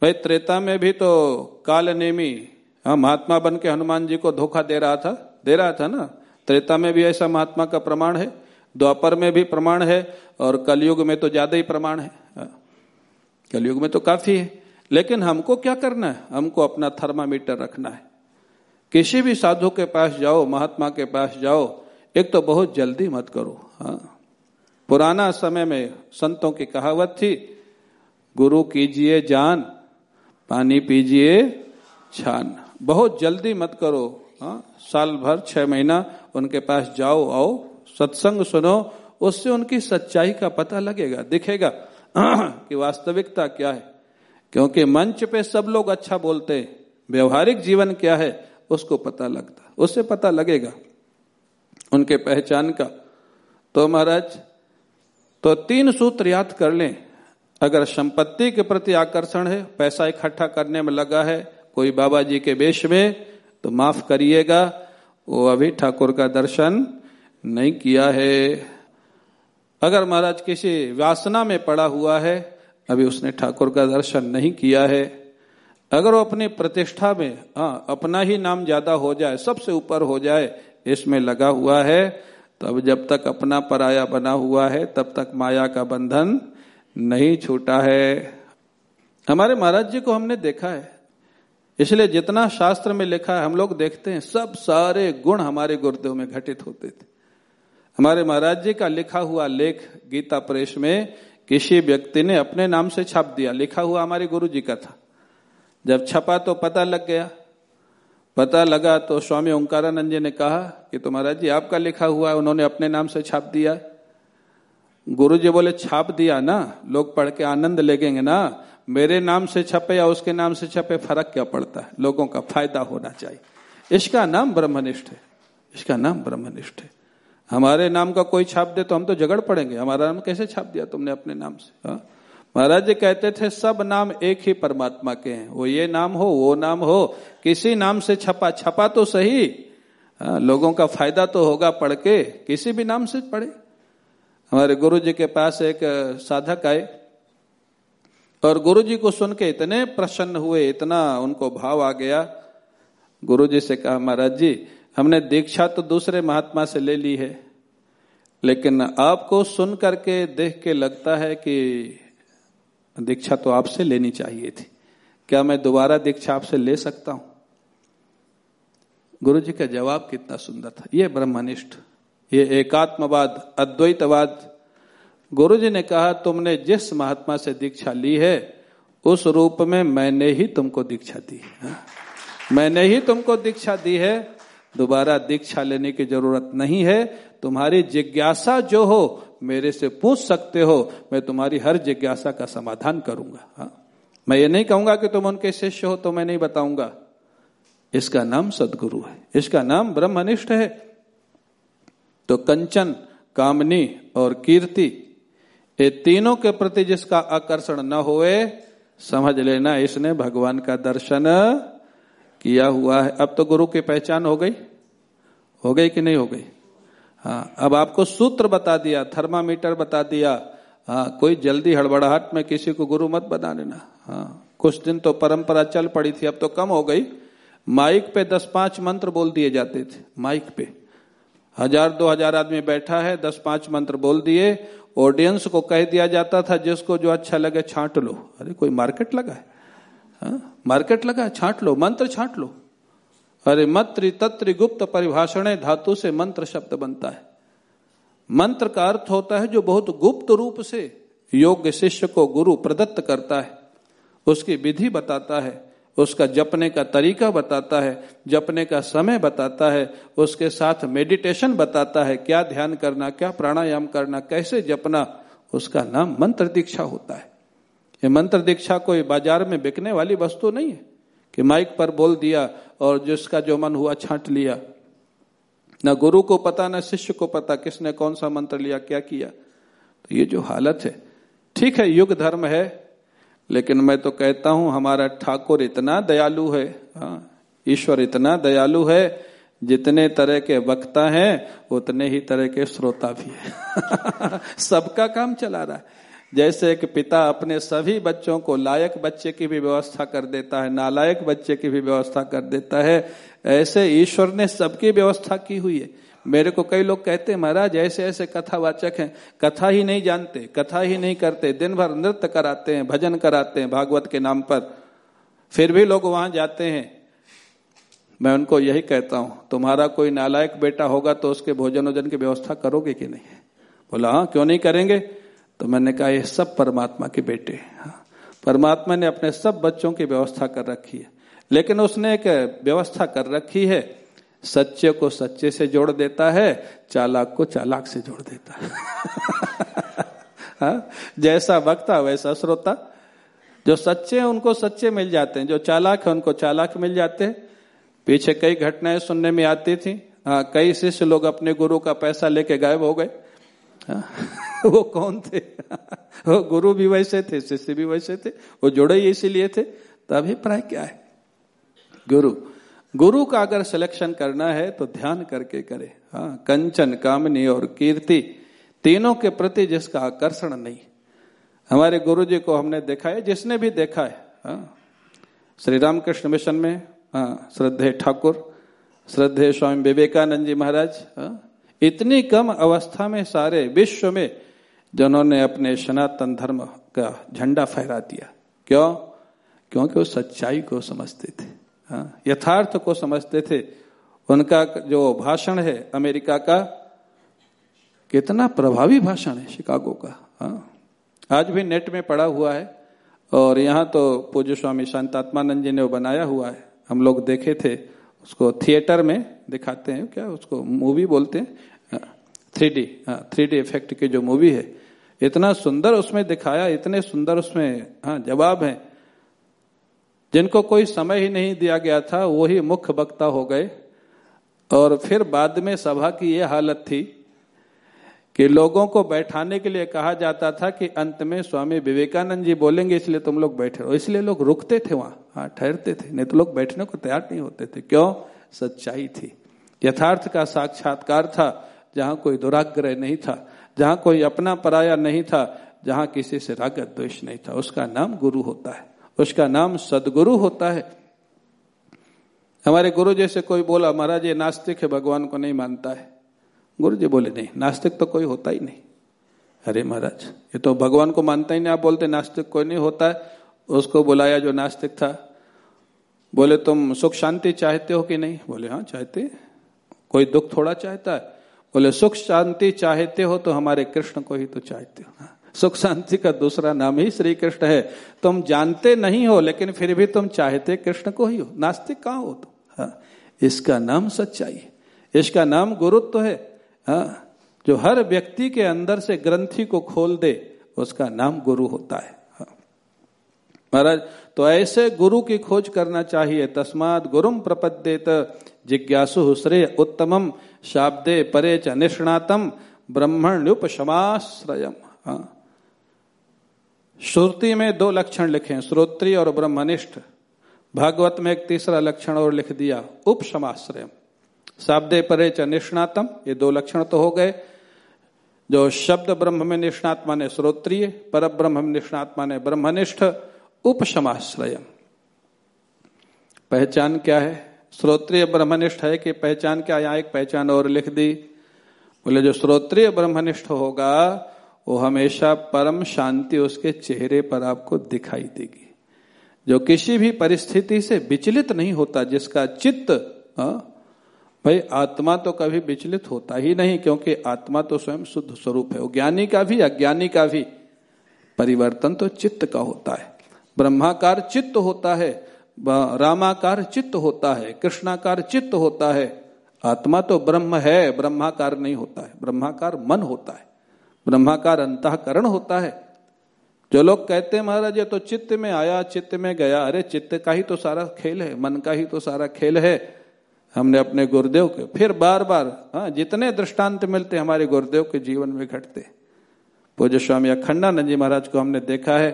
A: भाई, त्रेता में भी तो काल नेमी हाँ महात्मा बन के हनुमान जी को धोखा दे रहा था, दे रहा था ना? त्रेता में भी ऐसा महात्मा का प्रमाण है, द्वापर में भी प्रमाण है, और कलयुग में तो ज़्यादा ही प्रमाण है। हाँ। कलयुग में तो काफ़ी है। लेकिन हमको क्या करना है? हमको अपना थर्मामीटर रखना है। किसी भी साधु के पास जाओ, महात्मा के पास जाओ, एक तो बहुत जल्दी मत करो। हाँ पुराना समय में संतों की कहावत थी, गुरु कीजिए जान पानी पीजिए, छान। बहुत जल्दी मत करो हाँ साल भर, छह महीना उनके पास जाओ, आओ, सत्संग सुनो, उससे उनकी सच्चाई का पता लगेगा, दिखेगा कि वास्तविकता क्या है। क्योंकि मंच पे सब लोग अच्छा बोलते व्यवहारिक जीवन क्या है, उसको पता लगता उससे पता लगेगा, उनके पहचान का। तो महाराज तो तीन सूत्र याद कर लें। अगर संपत्ति के प्रति आकर्षण है, पैसा इकट्ठा करने में लगा है, कोई बाबा जी के वेश में तो माफ़ करिएगा। वो अभी ठाकुर का दर्शन नहीं किया है। अगर महाराज किसी वासना में पड़ा हुआ है, अभी उसने ठाकुर का दर्शन नहीं किया है। अगर वो अपनी प्रतिष्ठा में हाँ अपना ही नाम ज़्यादा हो जाए, सबसे ऊपर हो जाए, इसमें लगा हुआ है, तब जब तक अपना पराया बना हुआ है, तब तक माया का बंधन नहीं छूटा है। हमारे महाराज जी को हमने देखा है। इसलिए जितना शास्त्र में लिखा है, हम लोग देखते हैं, सब सारे गुण हमारे गुरुदेव में घटित होते थे। हमारे महाराज जी का लिखा हुआ लेख गीता प्रेस में किसी व्यक्ति ने अपने नाम से छाप दिया। लिखा हुआ हमारे गुरु जी का था। जब छपा तो पता लग गया। पता लगा तो स्वामी ओंकारानंद जी ने कहा कि तो महाराज जी, आपका लिखा हुआ है, उन्होंने अपने नाम से छाप दिया। गुरु जी बोले, छाप दिया ना, लोग पढ़ के आनंद लेगेंगे ना। मेरे नाम से छपे या उसके नाम से छपे, फ़र्क क्या पड़ता है? लोगों का फ़ायदा होना चाहिए। इसका नाम ब्रह्मनिष्ठ है। इसका नाम ब्रह्मनिष्ठ है। हमारे नाम का कोई छाप दे तो हम तो झगड़ पड़ेंगे। हमारा नाम कैसे छाप दिया तुमने अपने नाम से, हा? महाराज जी कहते थे, सब नाम एक ही परमात्मा के हैं। वो ये नाम हो, वो नाम हो। किसी नाम से छपा छपा तो सही। हा? लोगों का फ़ायदा तो होगा पढ़ के। किसी भी नाम से पढ़े। हमारे गुरु जी के पास एक साधक आए और गुरु जी को सुन के इतने प्रसन्न हुए, इतना उनको भाव आ गया। गुरु जी से कहा, महाराज जी, हमने दीक्षा तो दूसरे महात्मा से ले ली है, लेकिन आपको सुन करके देख के लगता है कि दीक्षा तो आपसे लेनी चाहिए थी। क्या मैं दोबारा दीक्षा आपसे ले सकता हूँ? गुरु जी का जवाब कितना सुंदर था। यह ब्रह्मनिष्ठ ये एकात्मवाद, अद्वैतवाद। गुरु जी ने कहा, तुमने जिस महात्मा से दीक्षा ली है, उस रूप में मैंने ही तुमको दीक्षा दी है। मैंने ही तुमको दीक्षा दी है। दोबारा दीक्षा लेने की ज़रूरत नहीं है। तुम्हारी जिज्ञासा जो हो, मेरे से पूछ सकते हो। मैं तुम्हारी हर जिज्ञासा का समाधान करूँगा। हा? मैं ये नहीं कहूँगा कि तुम उनके शिष्य हो तो मैं नहीं बताऊँगा। इसका नाम सदगुरु है। इसका नाम ब्रह्मनिष्ठ है। तो कंचन, कामनी और कीर्ति, ये तीनों के प्रति जिसका आकर्षण न होए, समझ लेना इसने भगवान का दर्शन किया हुआ है। अब तो गुरु की पहचान हो गई। हो गई कि नहीं हो गई? हाँ अब आपको सूत्र बता दिया, थर्मामीटर बता दिया। हाँ कोई जल्दी हड़बड़ाहट में किसी को गुरु मत बना लेना। हाँ कुछ दिन तो परंपरा चल पड़ी थी, अब तो कम हो गई। माइक पे दस पाँच मंत्र बोल दिए जाते थे, माइक पे। हज़ार दो हज़ार आदमी बैठा है, दस पाँच मंत्र बोल दिए। ऑडियंस को कह दिया जाता था, जिसको जो अच्छा लगे छांट लो। अरे, कोई मार्केट लगा है? हा? मार्केट लगा है? छांट लो, मंत्र छांट लो। अरे, मंत्र तत्र गुप्त परिभाषण धातु से मंत्र शब्द बनता है। मंत्र का अर्थ होता है जो बहुत गुप्त रूप से योग्य शिष्य को गुरु प्रदत्त करता है। उसकी विधि बताता है। उसका जपने का तरीका बताता है, जपने का समय बताता है, उसके साथ मेडिटेशन बताता है, क्या ध्यान करना, क्या प्राणायाम करना, कैसे जपना, उसका नाम मंत्र दीक्षा होता है। ये मंत्र दीक्षा कोई बाज़ार में बिकने वाली वस्तु नहीं है कि माइक पर बोल दिया और जिसका जो मन हुआ छांट लिया। न गुरु को पता, न शिष्य को पता किसने कौन सा मंत्र लिया, क्या किया। तो ये जो हालत है, ठीक है, युग धर्म है लेकिन मैं तो कहता हूँ हमारा ठाकुर इतना दयालु है हाँ, ईश्वर इतना दयालु है जितने तरह के वक्ता हैं उतने ही तरह के श्रोता भी है। सबका काम चला रहा है। जैसे एक पिता अपने सभी बच्चों को लायक बच्चे की भी व्यवस्था कर देता है नालायक बच्चे की भी व्यवस्था कर देता है ऐसे ईश्वर ने सबकी व्यवस्था की हुई है। मेरे को कई लोग कहते हैं, महाराज, ऐसे ऐसे कथावाचक हैं। कथा ही नहीं जानते, कथा ही नहीं करते दिन भर नृत्य कराते हैं, भजन कराते हैं भागवत के नाम पर। फिर भी लोग वहाँ जाते हैं। मैं उनको यही कहता हूँ, तुम्हारा कोई नालायक बेटा होगा तो उसके भोजन वोजन की व्यवस्था करोगे कि नहीं? बोला हाँ क्यों नहीं करेंगे? तो मैंने कहा, ये सब परमात्मा के बेटे हाँ परमात्मा ने अपने सब बच्चों की व्यवस्था कर रखी है। लेकिन उसने एक व्यवस्था कर रखी है सच्चे को सच्चे से जोड़ देता है चालाक को चालाक से जोड़ देता है। हा? जैसा वक्ता वैसा श्रोता जो सच्चे हैं उनको सच्चे मिल जाते हैं। जो चालाक है उनको चालाक मिल जाते हैं। पीछे कई घटनाएँ सुनने में आती थी। हाँ कई शिष्य लोग अपने गुरु का पैसा लेके गायब हो गए। हाँ, वो कौन थे? वो गुरु भी वैसे थे शिष्य भी वैसे थे। वो जुड़े ही इसीलिए थे। तो अभिप्राय क्या है? गुरु। गुरु का अगर सिलेक्शन करना है तो ध्यान करके करे। हाँ कंचन, कामनी और कीर्ति तीनों के प्रति जिसका आकर्षण नहीं। हमारे गुरु जी को हमने देखा है, जिसने भी देखा है। हाँ श्री रामकृष्ण मिशन में हाँ श्रद्धे ठाकुर, श्रद्धे स्वामी विवेकानंद जी महाराज हाँ इतनी कम अवस्था में सारे विश्व में जिन्होंने अपने सनातन धर्म का झंडा फहरा दिया। क्यों? क्योंकि वो सच्चाई को समझते थे। यथार्थ को समझते थे। उनका जो भाषण है अमेरिका का, कितना प्रभावी भाषण है शिकागो का हाँ। आज भी नेट में पड़ा हुआ है और यहाँ तो पूज्य स्वामी शांतात्मानंद जी ने वो बनाया हुआ है। हम लोग देखे थे, उसको थिएटर में दिखाते हैं। क्या उसको मूवी बोलते हैं? Three D three D effect की जो मूवी है, इतना सुंदर उसमें दिखाया, इतने सुंदर उसमें हाँ जवाब है। जिनको कोई समय ही नहीं दिया गया था वही मुख्य वक्ता हो गए। और फिर बाद में सभा की यह हालत थी कि लोगों को बैठाने के लिए कहा जाता था कि अंत में स्वामी विवेकानंद जी बोलेंगे, इसलिए तुम लोग बैठे रहो। इसलिए लोग रुकते थे वहाँ। हाँ ठहरते थे। नहीं तो लोग बैठने को तैयार नहीं होते थे। क्यों? सच्चाई थी। यथार्थ का साक्षात्कार था, जहाँ कोई दुराग्रह नहीं था, जहाँ कोई अपना पराया नहीं था, जहाँ किसी से रागत द्वेष नहीं था। उसका नाम गुरु होता है। उसका नाम सदगुरु होता है। हमारे गुरु जैसे कोई बोला, महाराज, ये नास्तिक है, भगवान को नहीं मानता है। गुरु जी बोले, नहीं, नास्तिक तो कोई होता ही नहीं। अरे महाराज, ये तो भगवान को मानता ही नहीं, आप बोलते नास्तिक कोई नहीं होता है। उसको बुलाया जो नास्तिक था। बोले, तुम सुख शांति चाहते हो कि नहीं? बोले हाँ चाहते कोई दुख थोड़ा चाहता है? बोले, सुख शांति चाहते हो तो हमारे कृष्ण को ही तो चाहते हो हाँ। सुख शांति का दूसरा नाम ही श्री कृष्ण है। तुम जानते नहीं हो, लेकिन फिर भी तुम चाहते कृष्ण को ही हो। नास्तिक कहाँ हो तुम? हाँ इसका नाम सच्चाई है। इसका नाम गुरुत्व तो है। हाँ जो हर व्यक्ति के अंदर से ग्रंथि को खोल दे, उसका नाम गुरु होता है। हाँ। महाराज तो ऐसे गुरु की खोज करना चाहिए। तस्माद गुरुम प्रपद्येत, जिज्ञासु श्रेय उत्तमम, शाब्दे परे च निष्णातम, ब्रह्मण्युपशमाश्रयम। हाँ श्रुति में दो लक्षण लिखे श्रोत्री और ब्रह्मनिष्ठ। भागवत में एक तीसरा लक्षण और लिख दिया, उपशमाश्रयम। शाब्दे परे च निष्णातम, ये दो लक्षण तो हो गए। जो शब्द ब्रह्म में निष्णात माने श्रोत्रिय पर ब्रह्म में निष्णात माने ब्रह्मनिष्ठ उपशमाश्रय पहचान क्या है? श्रोत्रिय ब्रह्मनिष्ठ है कि पहचान क्या? यहाँ एक पहचान और लिख दी। बोले, जो श्रोत्रिय ब्रह्मनिष्ठ होगा वो हमेशा परम शांति उसके चेहरे पर आपको दिखाई देगी। जो किसी भी परिस्थिति से विचलित नहीं होता जिसका चित्त हाँ, भाई आत्मा तो कभी विचलित होता ही नहीं क्योंकि आत्मा तो स्वयं शुद्ध स्वरूप है। ज्ञानी का भी अज्ञानी का भी परिवर्तन तो चित्त का होता है। ब्रह्माकार चित्त होता है रामाकार चित्त होता है कृष्णाकार चित्त होता है। आत्मा तो ब्रह्म है ब्रह्माकार नहीं होता है। ब्रह्माकार मन होता है। ब्रह्माकार अंतकरण होता है। जो लोग कहते हैं, महाराज, ये तो चित्त में आया, चित्त में गया। अरे, चित्त का ही तो सारा खेल है, मन का ही तो सारा खेल है। हमने अपने गुरुदेव के, फिर बार बार हाँ जितने दृष्टांत मिलते हमारे गुरुदेव के जीवन में घटते। पूज्य स्वामी अखंडानंद जी महाराज को हमने देखा है,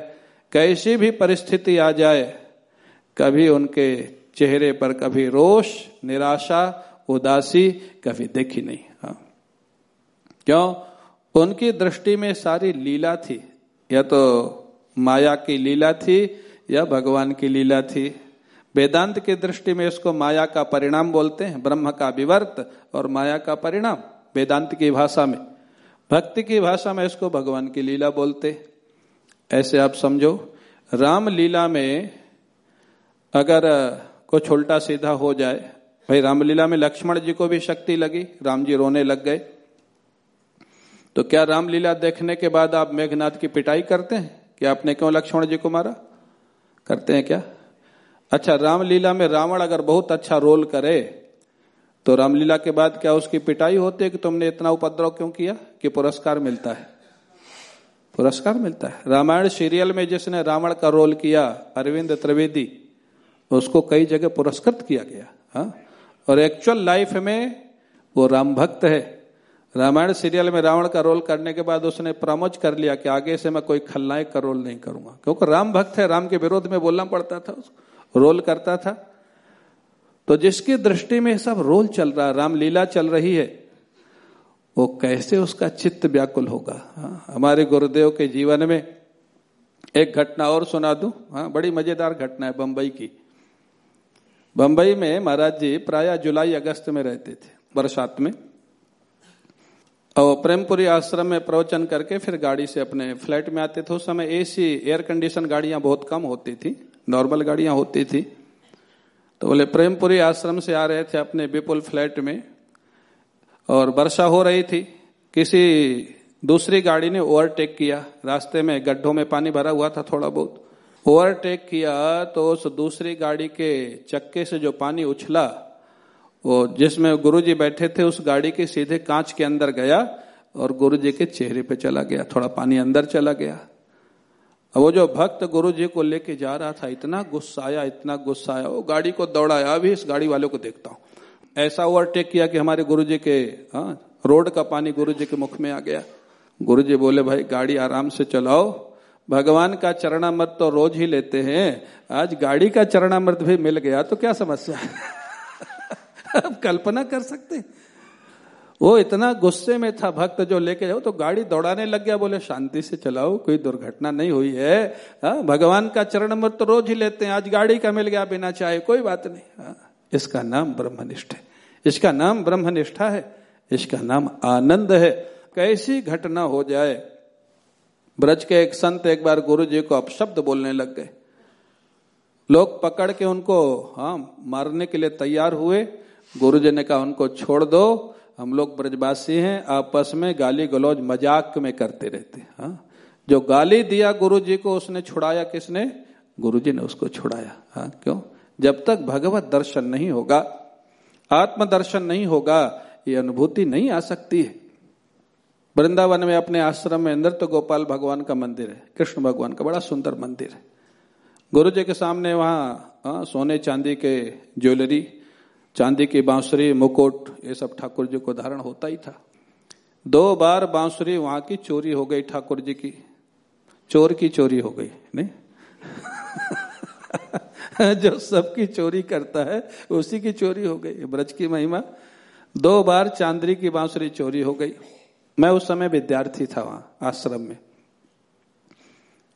A: कैसी भी परिस्थिति आ जाए, कभी उनके चेहरे पर कभी रोष, निराशा, उदासी, कभी देखी नहीं हाँ। क्यों? उनकी दृष्टि में सारी लीला थी। या तो माया की लीला थी या भगवान की लीला थी। वेदांत की दृष्टि में इसको माया का परिणाम बोलते हैं, ब्रह्म का विवर्त और माया का परिणाम वेदांत की भाषा में। भक्ति की भाषा में इसको भगवान की लीला बोलते ऐसे आप समझो, राम लीला में अगर कुछ उल्टा सीधा हो जाए, भाई रामलीला में लक्ष्मण जी को भी शक्ति लगी, राम जी रोने लग गए। तो क्या रामलीला देखने के बाद आप मेघनाथ की पिटाई करते हैं? कि आपने क्यों लक्ष्मण जी को मारा? करते हैं क्या? अच्छा रामलीला में रावण अगर बहुत अच्छा रोल करे तो रामलीला के बाद क्या उसकी पिटाई होती है कि तुमने इतना उपद्रव क्यों किया? कि पुरस्कार मिलता है। पुरस्कार मिलता है। रामायण सीरियल में जिसने रावण का रोल किया, अरविंद त्रिवेदी, उसको कई जगह पुरस्कृत किया गया। हा? और एक्चुअल लाइफ में वो राम भक्त है। रामायण सीरियल में रावण का रोल करने के बाद उसने प्रमोच कर लिया कि आगे से मैं कोई खलनायक का रोल नहीं करूँगा। क्योंकि राम भक्त है, राम के विरोध में बोलना पड़ता था उसको रोल करता था। तो जिसकी दृष्टि में सब रोल चल रहा है रामलीला चल रही है, वो कैसे उसका चित्त व्याकुल होगा? हाँ हमारे गुरुदेव के जीवन में एक घटना और सुना दू। हाँ बड़ी मज़ेदार घटना है बंबई की। बंबई में महाराज जी प्राय जुलाई, अगस्त में रहते थे, बरसात में। और प्रेमपुरी आश्रम में प्रवचन करके फिर गाड़ी से अपने फ्लैट में आते थे। उस समय एसी एयर कंडीशन गाड़ियाँ बहुत कम होती थी नॉर्मल गाड़ियाँ होती थी। तो बोले, प्रेमपुरी आश्रम से आ रहे थे अपने विपुल फ्लैट में और वर्षा हो रही थी। किसी दूसरी गाड़ी ने ओवरटेक किया। रास्ते में गड्ढों में पानी भरा हुआ था थोड़ा बहुत। ओवरटेक किया तो उस दूसरी गाड़ी के चक्के से जो पानी उछला वो जिसमें गुरुजी बैठे थे, उस गाड़ी के सीधे कांच के अंदर गया और गुरुजी के चेहरे पे चला गया, थोड़ा पानी अंदर चला गया। वो जो भक्त गुरु जी को लेके जा रहा था, इतना गुस्सा आया, इतना गुस्सा आया, वो गाड़ी को दौड़ाया अभी इस गाड़ी वाले को देखता हूँ। ऐसा ओवरटेक किया कि हमारे गुरु जी के हाँ रोड का पानी गुरु जी के मुख में आ गया। गुरु जी बोले, भाई, गाड़ी आराम से चलाओ। भगवान का चरणामृत तो रोज ही लेते हैं। आज गाड़ी का चरणामृत भी मिल गया तो क्या समस्या है? आप कल्पना कर सकते वो इतना गुस्से में था, भक्त जो लेके जाओ तो गाड़ी दौड़ाने लग गया, बोले, शांति से चलाओ, कोई दुर्घटना नहीं हुई है। हा? भगवान का चरण अमृत तो रोज ही लेते हैं, आज गाड़ी का मिल गया बिना चाहे, कोई बात नहीं। हा? इसका नाम ब्रह्मनिष्ठ है। इसका नाम ब्रह्मनिष्ठा है, इसका नाम आनंद है। कैसी घटना हो जाए? ब्रज के एक संत एक बार गुरु जी को अपशब्द बोलने लग गए। लोग पकड़ के उनको हाँ मारने के लिए तैयार हुए। गुरु जी ने कहा उनको छोड़ दो। हम लोग ब्रजवासी हैं, आपस में गाली गलौज मज़ाक में करते रहते हाँ जो गाली दिया गुरु जी को, उसने छुड़ाया किसने? गुरु जी ने उसको छुड़ाया हाँ क्यों? जब तक भगवत दर्शन नहीं होगा आत्म दर्शन नहीं होगा, ये अनुभूति नहीं आ सकती है। वृंदावन में अपने आश्रम में अंदर तो गोपाल भगवान का मंदिर है, कृष्ण भगवान का बड़ा सुंदर मंदिर है। गुरु जी के सामने वहाँ सोने चांदी के ज्वेलरी चांदी की बांसुरी, मुकुट, ये सब ठाकुर जी को धारण होता ही था। दो बार बांसुरी वहाँ की चोरी हो गई ठाकुर जी की। चोर की चोरी हो गई, नहीं? जो सबकी चोरी करता है, उसी की चोरी हो गई, ब्रज की महिमा। दो बार चांदरी की बांसुरी चोरी हो गई। मैं उस समय विद्यार्थी था वहाँ, आश्रम में।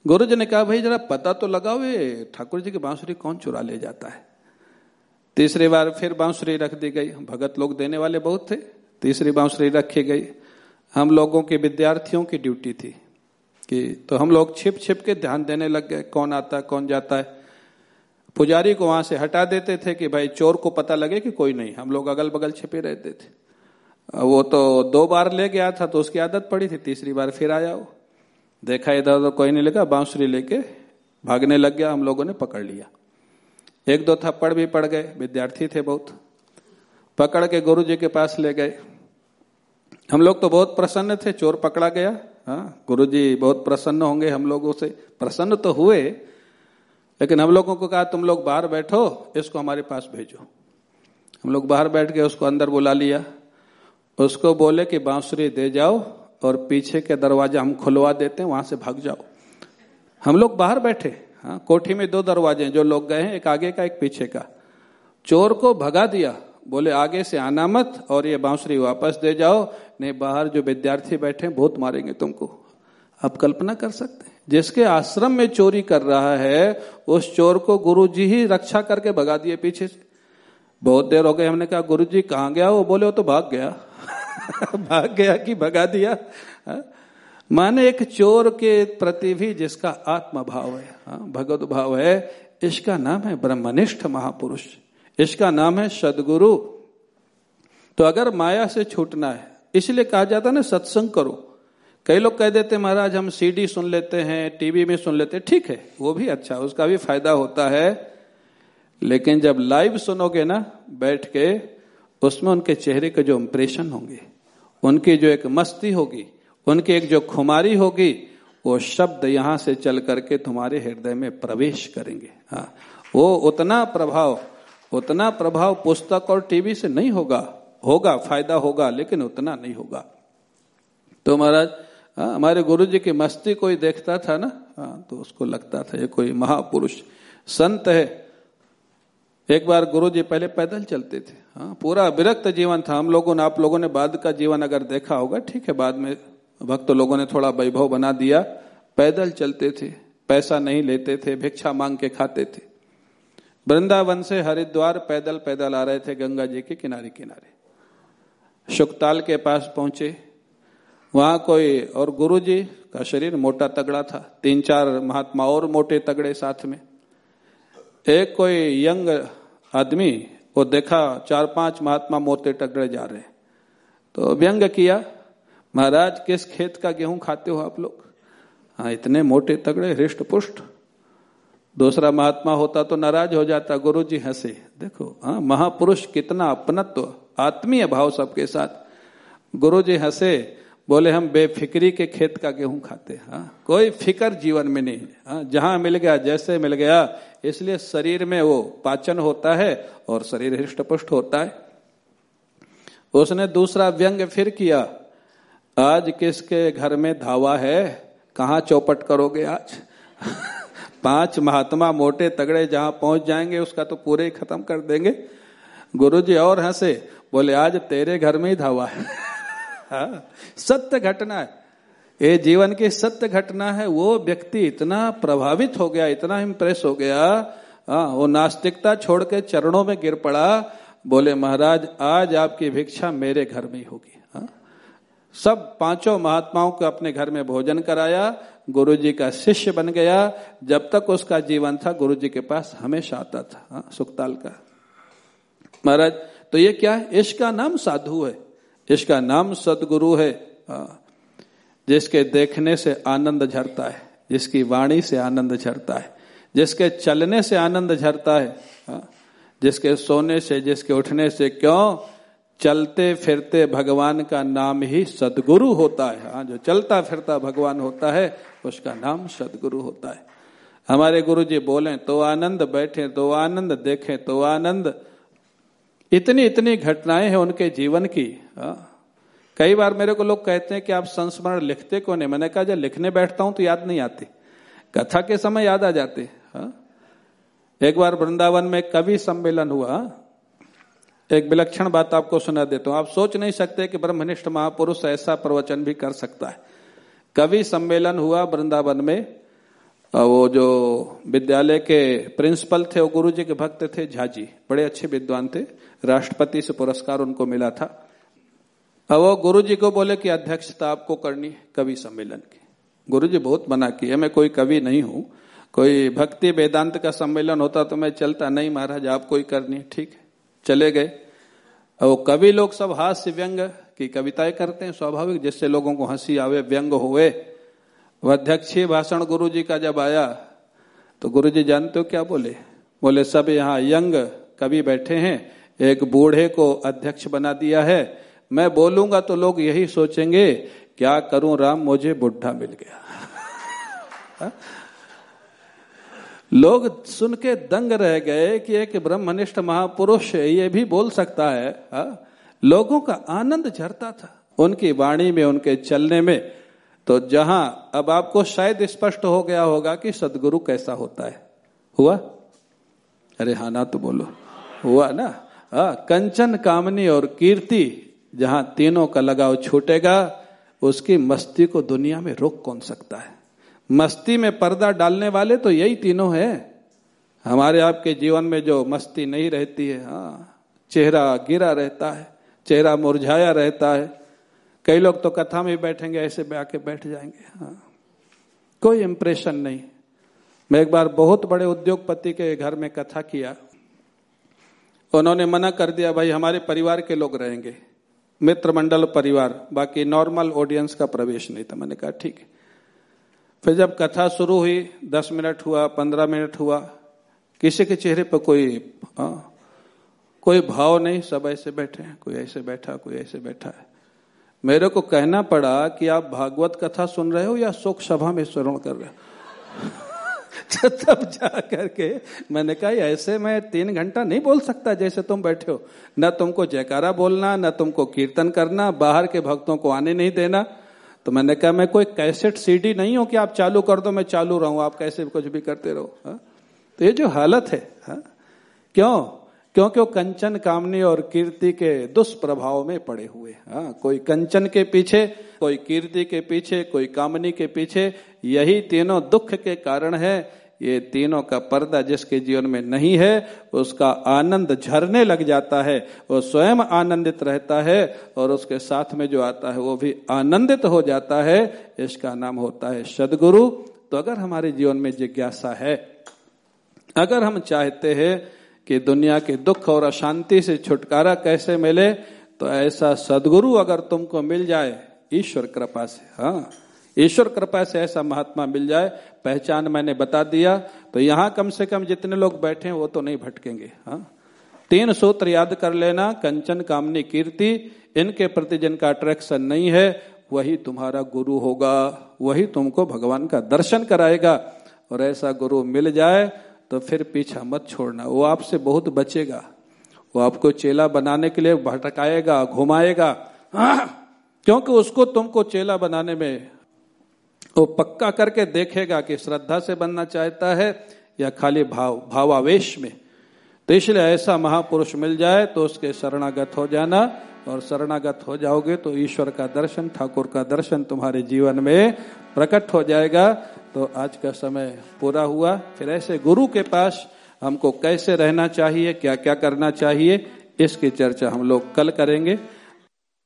A: गुरु जी ने कहा, भाई जरा पता तो लगाओ ये, ठाकुर जी की बांसुरी कौन चुरा ले जाता है? तीसरी बार फिर बांसुरी रख दी गई। भगत लोग देने वाले बहुत थे। तीसरी बांसुरी रखी गई। हम लोगों के विद्यार्थियों की ड्यूटी थी कि तो हम लोग छिप छिप के ध्यान देने लग गए, कौन आता, कौन जाता है। पुजारी को वहाँ से हटा देते थे कि भाई चोर को पता लगे कि कोई नहीं। हम लोग अगल बगल छिपे रहते थे। वो तो दो बार ले गया था तो उसकी आदत पड़ी थी। तीसरी बार फिर आया वो। देखा इधर उधर कोई नहीं लगा। बांसुरी लेके भागने लग गया। हम लोगों ने पकड़ लिया। एक दो थप्पड़ भी पड़ गए, विद्यार्थी थे बहुत। पकड़ के गुरु जी के पास ले गए। हम लोग तो बहुत प्रसन्न थे, चोर पकड़ा गया। हाँ गुरु जी बहुत प्रसन्न होंगे हम लोगों से। प्रसन्न तो हुए, लेकिन हम लोगों को कहा, तुम लोग बाहर बैठो, इसको हमारे पास भेजो। हम लोग बाहर बैठ के उसको अंदर बुला लिया। उसको बोले कि, बांसुरी दे जाओ और पीछे के दरवाज़ा हम खुलवा देते हैं, वहाँ से भाग जाओ। हम लोग बाहर बैठे। हाँ कोठी में दो दरवाजे हैं, जो लोग गए हैं, एक आगे का, एक पीछे का। चोर को भगा दिया। बोले, आगे से आना मत और ये बांसुरी वापस दे जाओ, नहीं बाहर जो विद्यार्थी बैठे हैं बहुत मारेंगे तुमको। आप कल्पना कर सकते हैं। जिसके आश्रम में चोरी कर रहा है, उस चोर को गुरु जी ही रक्षा करके भगा दिए पीछे से। बहुत देर हो गई, हमने कहा गुरु जी कहाँ गया? वो बोले, वो तो भाग गया। भाग गया कि भगा दिया? हा? माने एक चोर के प्रति भी जिसका आत्म भाव है हाँ, भगवत भाव है इसका नाम है ब्रह्मनिष्ठ महापुरुष इसका नाम है सदगुरु। तो अगर माया से छूटना है इसलिए कहा जाता है ना सत्संग करो। कई लोग कह देते महाराज हम सीडी सुन लेते हैं टीवी में सुन लेते हैं। ठीक है वो भी अच्छा उसका भी फ़ायदा होता है। लेकिन जब लाइव सुनोगे ना बैठ के उसमें उनके चेहरे के जो इंप्रेशन होंगे उनकी जो एक मस्ती होगी उनकी एक जो खुमारी होगी, वो शब्द यहाँ से चल करके तुम्हारे हृदय में प्रवेश करेंगे। हाँ वो उतना प्रभाव उतना प्रभाव पुस्तक और टीवी से नहीं होगा। होगा, फ़ायदा होगा, लेकिन उतना नहीं होगा। तो महाराज हाँ हमारे गुरु जी की मस्ती कोई देखता था ना? हाँ तो उसको लगता था, ये कोई महापुरुष संत है। एक बार गुरु जी पहले पैदल चलते थे। हाँ पूरा विरक्त जीवन था। हम लोगों ने, आप लोगों ने बाद का जीवन अगर देखा होगा, ठीक है, बाद में भक्त लोगों ने थोड़ा वैभव बना दिया, पैदल चलते थे, पैसा नहीं लेते थे, भिक्षा मांग के खाते थे। वृंदावन से हरिद्वार पैदल पैदल आ रहे थे गंगा जी के किनारे किनारे। शुकताल के पास पहुँचे। वहाँ कोई और गुरु जी का शरीर मोटा तगड़ा था, तीन चार महात्मा और मोटे तगड़े साथ में। एक कोई यंग आदमी वो देखा, चार पाँच महात्मा मोटे तगड़े जा रहे तो व्यंग किया महाराज, किस खेत का गेहूँ खाते हो आप लोग? हाँ इतने मोटे तगड़े हृष्ट पुष्ट दूसरा महात्मा होता तो नाराज़ हो जाता गुरु जी हंसे। देखो हाँ महापुरुष कितना अपनत्व, आत्मीय भाव सबके साथ। गुरु जी हंसे, बोले, हम बेफिक्री के खेत का गेहूँ खाते हाँ। कोई फ़िक्र जीवन में नहीं हाँ। जहाँ मिल गया, जैसे मिल गया, इसलिए शरीर में वो पाचन होता है और शरीर हृष्ट पुष्ट होता है। उसने दूसरा व्यंग फिर किया। आज किसके घर में धावा है? कहा चौपट करोगे आज? पाँच महात्मा मोटे तगड़े जहाँ पहुँच जाएँगे उसका तो पूरे ही खत्म कर देंगे। गुरु जी और हंसे बोले आज तेरे घर में ही धावा है। हाँ, सत्य घटना है। ये जीवन की सत्य घटना है वो व्यक्ति इतना प्रभावित हो गया इतना इम्प्रेस हो गया हाँ वो नास्तिकता छोड़ के चरणों में गिर पड़ा। बोले महाराज आज आपकी भिक्षा मेरे घर में ही होगी। सब पाँचों महात्माओं को अपने घर में भोजन कराया गुरु जी का शिष्य बन गया। जब तक उसका जीवन था गुरु जी के पास हमेशा आता था हाँ, सुखताल का। महाराज तो ये क्या है? इसका नाम साधु है। इसका नाम सदगुरु है। हाँ, जिसके देखने से आनंद झरता है जिसकी वाणी से आनंद झरता है जिसके चलने से आनंद झरता है। हाँ, जिसके सोने से जिसके उठने से क्यों? चलते फिरते भगवान का नाम ही सदगुरु होता है। हाँ जो चलता फिरता भगवान होता है, उसका नाम सदगुरु होता है। हमारे गुरु जी बोले तो आनंद बैठे तो आनंद देखें तो आनंद। इतनी इतनी घटनाएँ हैं उनके जीवन की। हाँ कई बार मेरे को लोग कहते हैं कि आप संस्मरण लिखते क्यों नहीं? मैंने कहा, जब लिखने बैठता हूँ तो याद नहीं आती। कथा के समय याद आ जाते। हाँ एक बार वृंदावन में कवि सम्मेलन हुआ। एक विलक्षण बात आपको सुना देता हूँ। आप सोच नहीं सकते कि ब्रह्मनिष्ठ महापुरुष ऐसा प्रवचन भी कर सकता है। कवि सम्मेलन हुआ वृंदावन में। वो जो विद्यालय के प्रिंसिपल थे, वो गुरु जी के भक्त थे झाजी। बड़े अच्छे विद्वान थे। राष्ट्रपति से पुरस्कार उनको मिला था। अब वो गुरु जी को बोले कि अध्यक्षता आपको करनी कवि सम्मेलन की। गुरु जी बहुत मना किया मैं कोई कवि नहीं हूँ। कोई भक्ति वेदांत का सम्मेलन होता तो मैं चलता, नहीं महाराज आपको ही करनी ठीक है। चले गए। वो कवि लोग सब हास्य व्यंग की कविताएँ करते हैं स्वाभाविक, जिससे लोगों को हँसी आवे, व्यंग हुए अध्यक्षीय भाषण गुरु जी का जब आया तो गुरु जी जानते हो क्या बोले? बोले, सब यहाँ यंग कवि बैठे हैं, एक बूढ़े को अध्यक्ष बना दिया है। मैं बोलूँगा तो लोग यही सोचेंगे, क्या करूँ राम, मुझे बुढ़ा मिल गया। हाँ? लोग सुन के दंग रह गए कि एक ब्रह्मनिष्ठ महापुरुष ये भी बोल सकता है, हा? लोगों का आनंद झरता था उनकी वाणी में, उनके चलने में तो जहाँ अब आपको शायद स्पष्ट हो गया होगा कि सदगुरु कैसा होता है हुआ अरे हाँ ना तो बोलो हुआ ना हा? कंचन, कामनी और कीर्ति, जहाँ तीनों का लगाव छूटेगा, उसकी मस्ती को दुनिया में रोक कौन सकता है मस्ती में पर्दा डालने वाले तो यही तीनों है। हमारे आपके जीवन में जो मस्ती नहीं रहती है हाँ चेहरा गिरा रहता है, चेहरा मुरझाया रहता है। कई लोग तो कथा में बैठेंगे, ऐसे आके बैठ जाएँगे हाँ। कोई इंप्रेशन नहीं। मैं एक बार बहुत बड़े उद्योगपति के घर में कथा किया। उन्होंने मना कर दिया, भाई, हमारे परिवार के लोग रहेंगे। मित्र मंडल परिवार, बाकी नॉर्मल ऑडियंस का प्रवेश नहीं था। मैंने कहा, ठीक है। फिर जब कथा शुरू हुई दस मिनट हुआ पंद्रह मिनट हुआ किसी के चेहरे पर कोई आ, कोई भाव नहीं सब ऐसे बैठे हैं कोई ऐसे बैठा कोई ऐसे बैठा है। मेरे को कहना पड़ा कि आप भागवत कथा सुन रहे हो या शोक सभा में श्रवण कर रहे हो? तब जा करके मैंने कहा ऐसे मैं तीन घंटा नहीं बोल सकता जैसे तुम बैठे हो। न तुमको जयकारा बोलना न तुमको कीर्तन करना बाहर के भक्तों को आने नहीं देना तो मैंने कहा, मैं कोई कैसेट सीडी नहीं हूँ कि आप चालू कर दो, मैं चालू रहूँ, आप कैसे कुछ भी करते रहो, हा? तो ये जो हालत है, हा? क्यों क्योंकि वो कंचन, कामनी और कीर्ति के दुष्प्रभाव में पड़े हुए हाँ कोई कंचन के पीछे, कोई कीर्ति के पीछे, कोई कामनी के पीछे, यही तीनों दुख के कारण है ये तीनों का पर्दा जिसके जीवन में नहीं है, उसका आनंद झरने लग जाता है, वो स्वयं आनंदित रहता है और उसके साथ में जो आता है वो भी आनंदित हो जाता है, इसका नाम होता है सदगुरु। तो अगर हमारे जीवन में जिज्ञासा है, अगर हम चाहते हैं कि दुनिया के दुख और अशांति से छुटकारा कैसे मिले तो ऐसा सदगुरु अगर तुमको मिल जाए, ईश्वर कृपा से हाँ। ईश्वर कृपा से ऐसा महात्मा मिल जाए, पहचान मैंने बता दिया तो यहाँ कम से कम जितने लोग बैठे हैं, वो तो नहीं भटकेंगे हाँ? तीन सूत्र याद कर लेना, कंचन, कामनी, कीर्ति, इनके प्रति जिनका अट्रैक्शन नहीं है, वही तुम्हारा गुरु होगा, वही तुमको भगवान का दर्शन कराएगा, और ऐसा गुरु मिल जाए तो फिर पीछा मत छोड़ना, वो आपसे बहुत बचेगा, वो आपको चेला बनाने के लिए भटकाएगा, घुमाएगा, क्योंकि उसको तुमको चेला बनाने में वो पक्का करके देखेगा कि श्रद्धा से बनना चाहता है या खाली भाव, भावावेश में। तो इसलिए ऐसा महापुरुष मिल जाए तो उसके शरणागत हो जाना और शरणागत हो जाओगे तो ईश्वर का दर्शन, ठाकुर का दर्शन तुम्हारे जीवन में प्रकट हो जाएगा। तो आज का समय पूरा हुआ। फिर ऐसे गुरु के पास हमको कैसे रहना चाहिए क्या क्या करना चाहिए, इसकी चर्चा हम लोग कल करेंगे।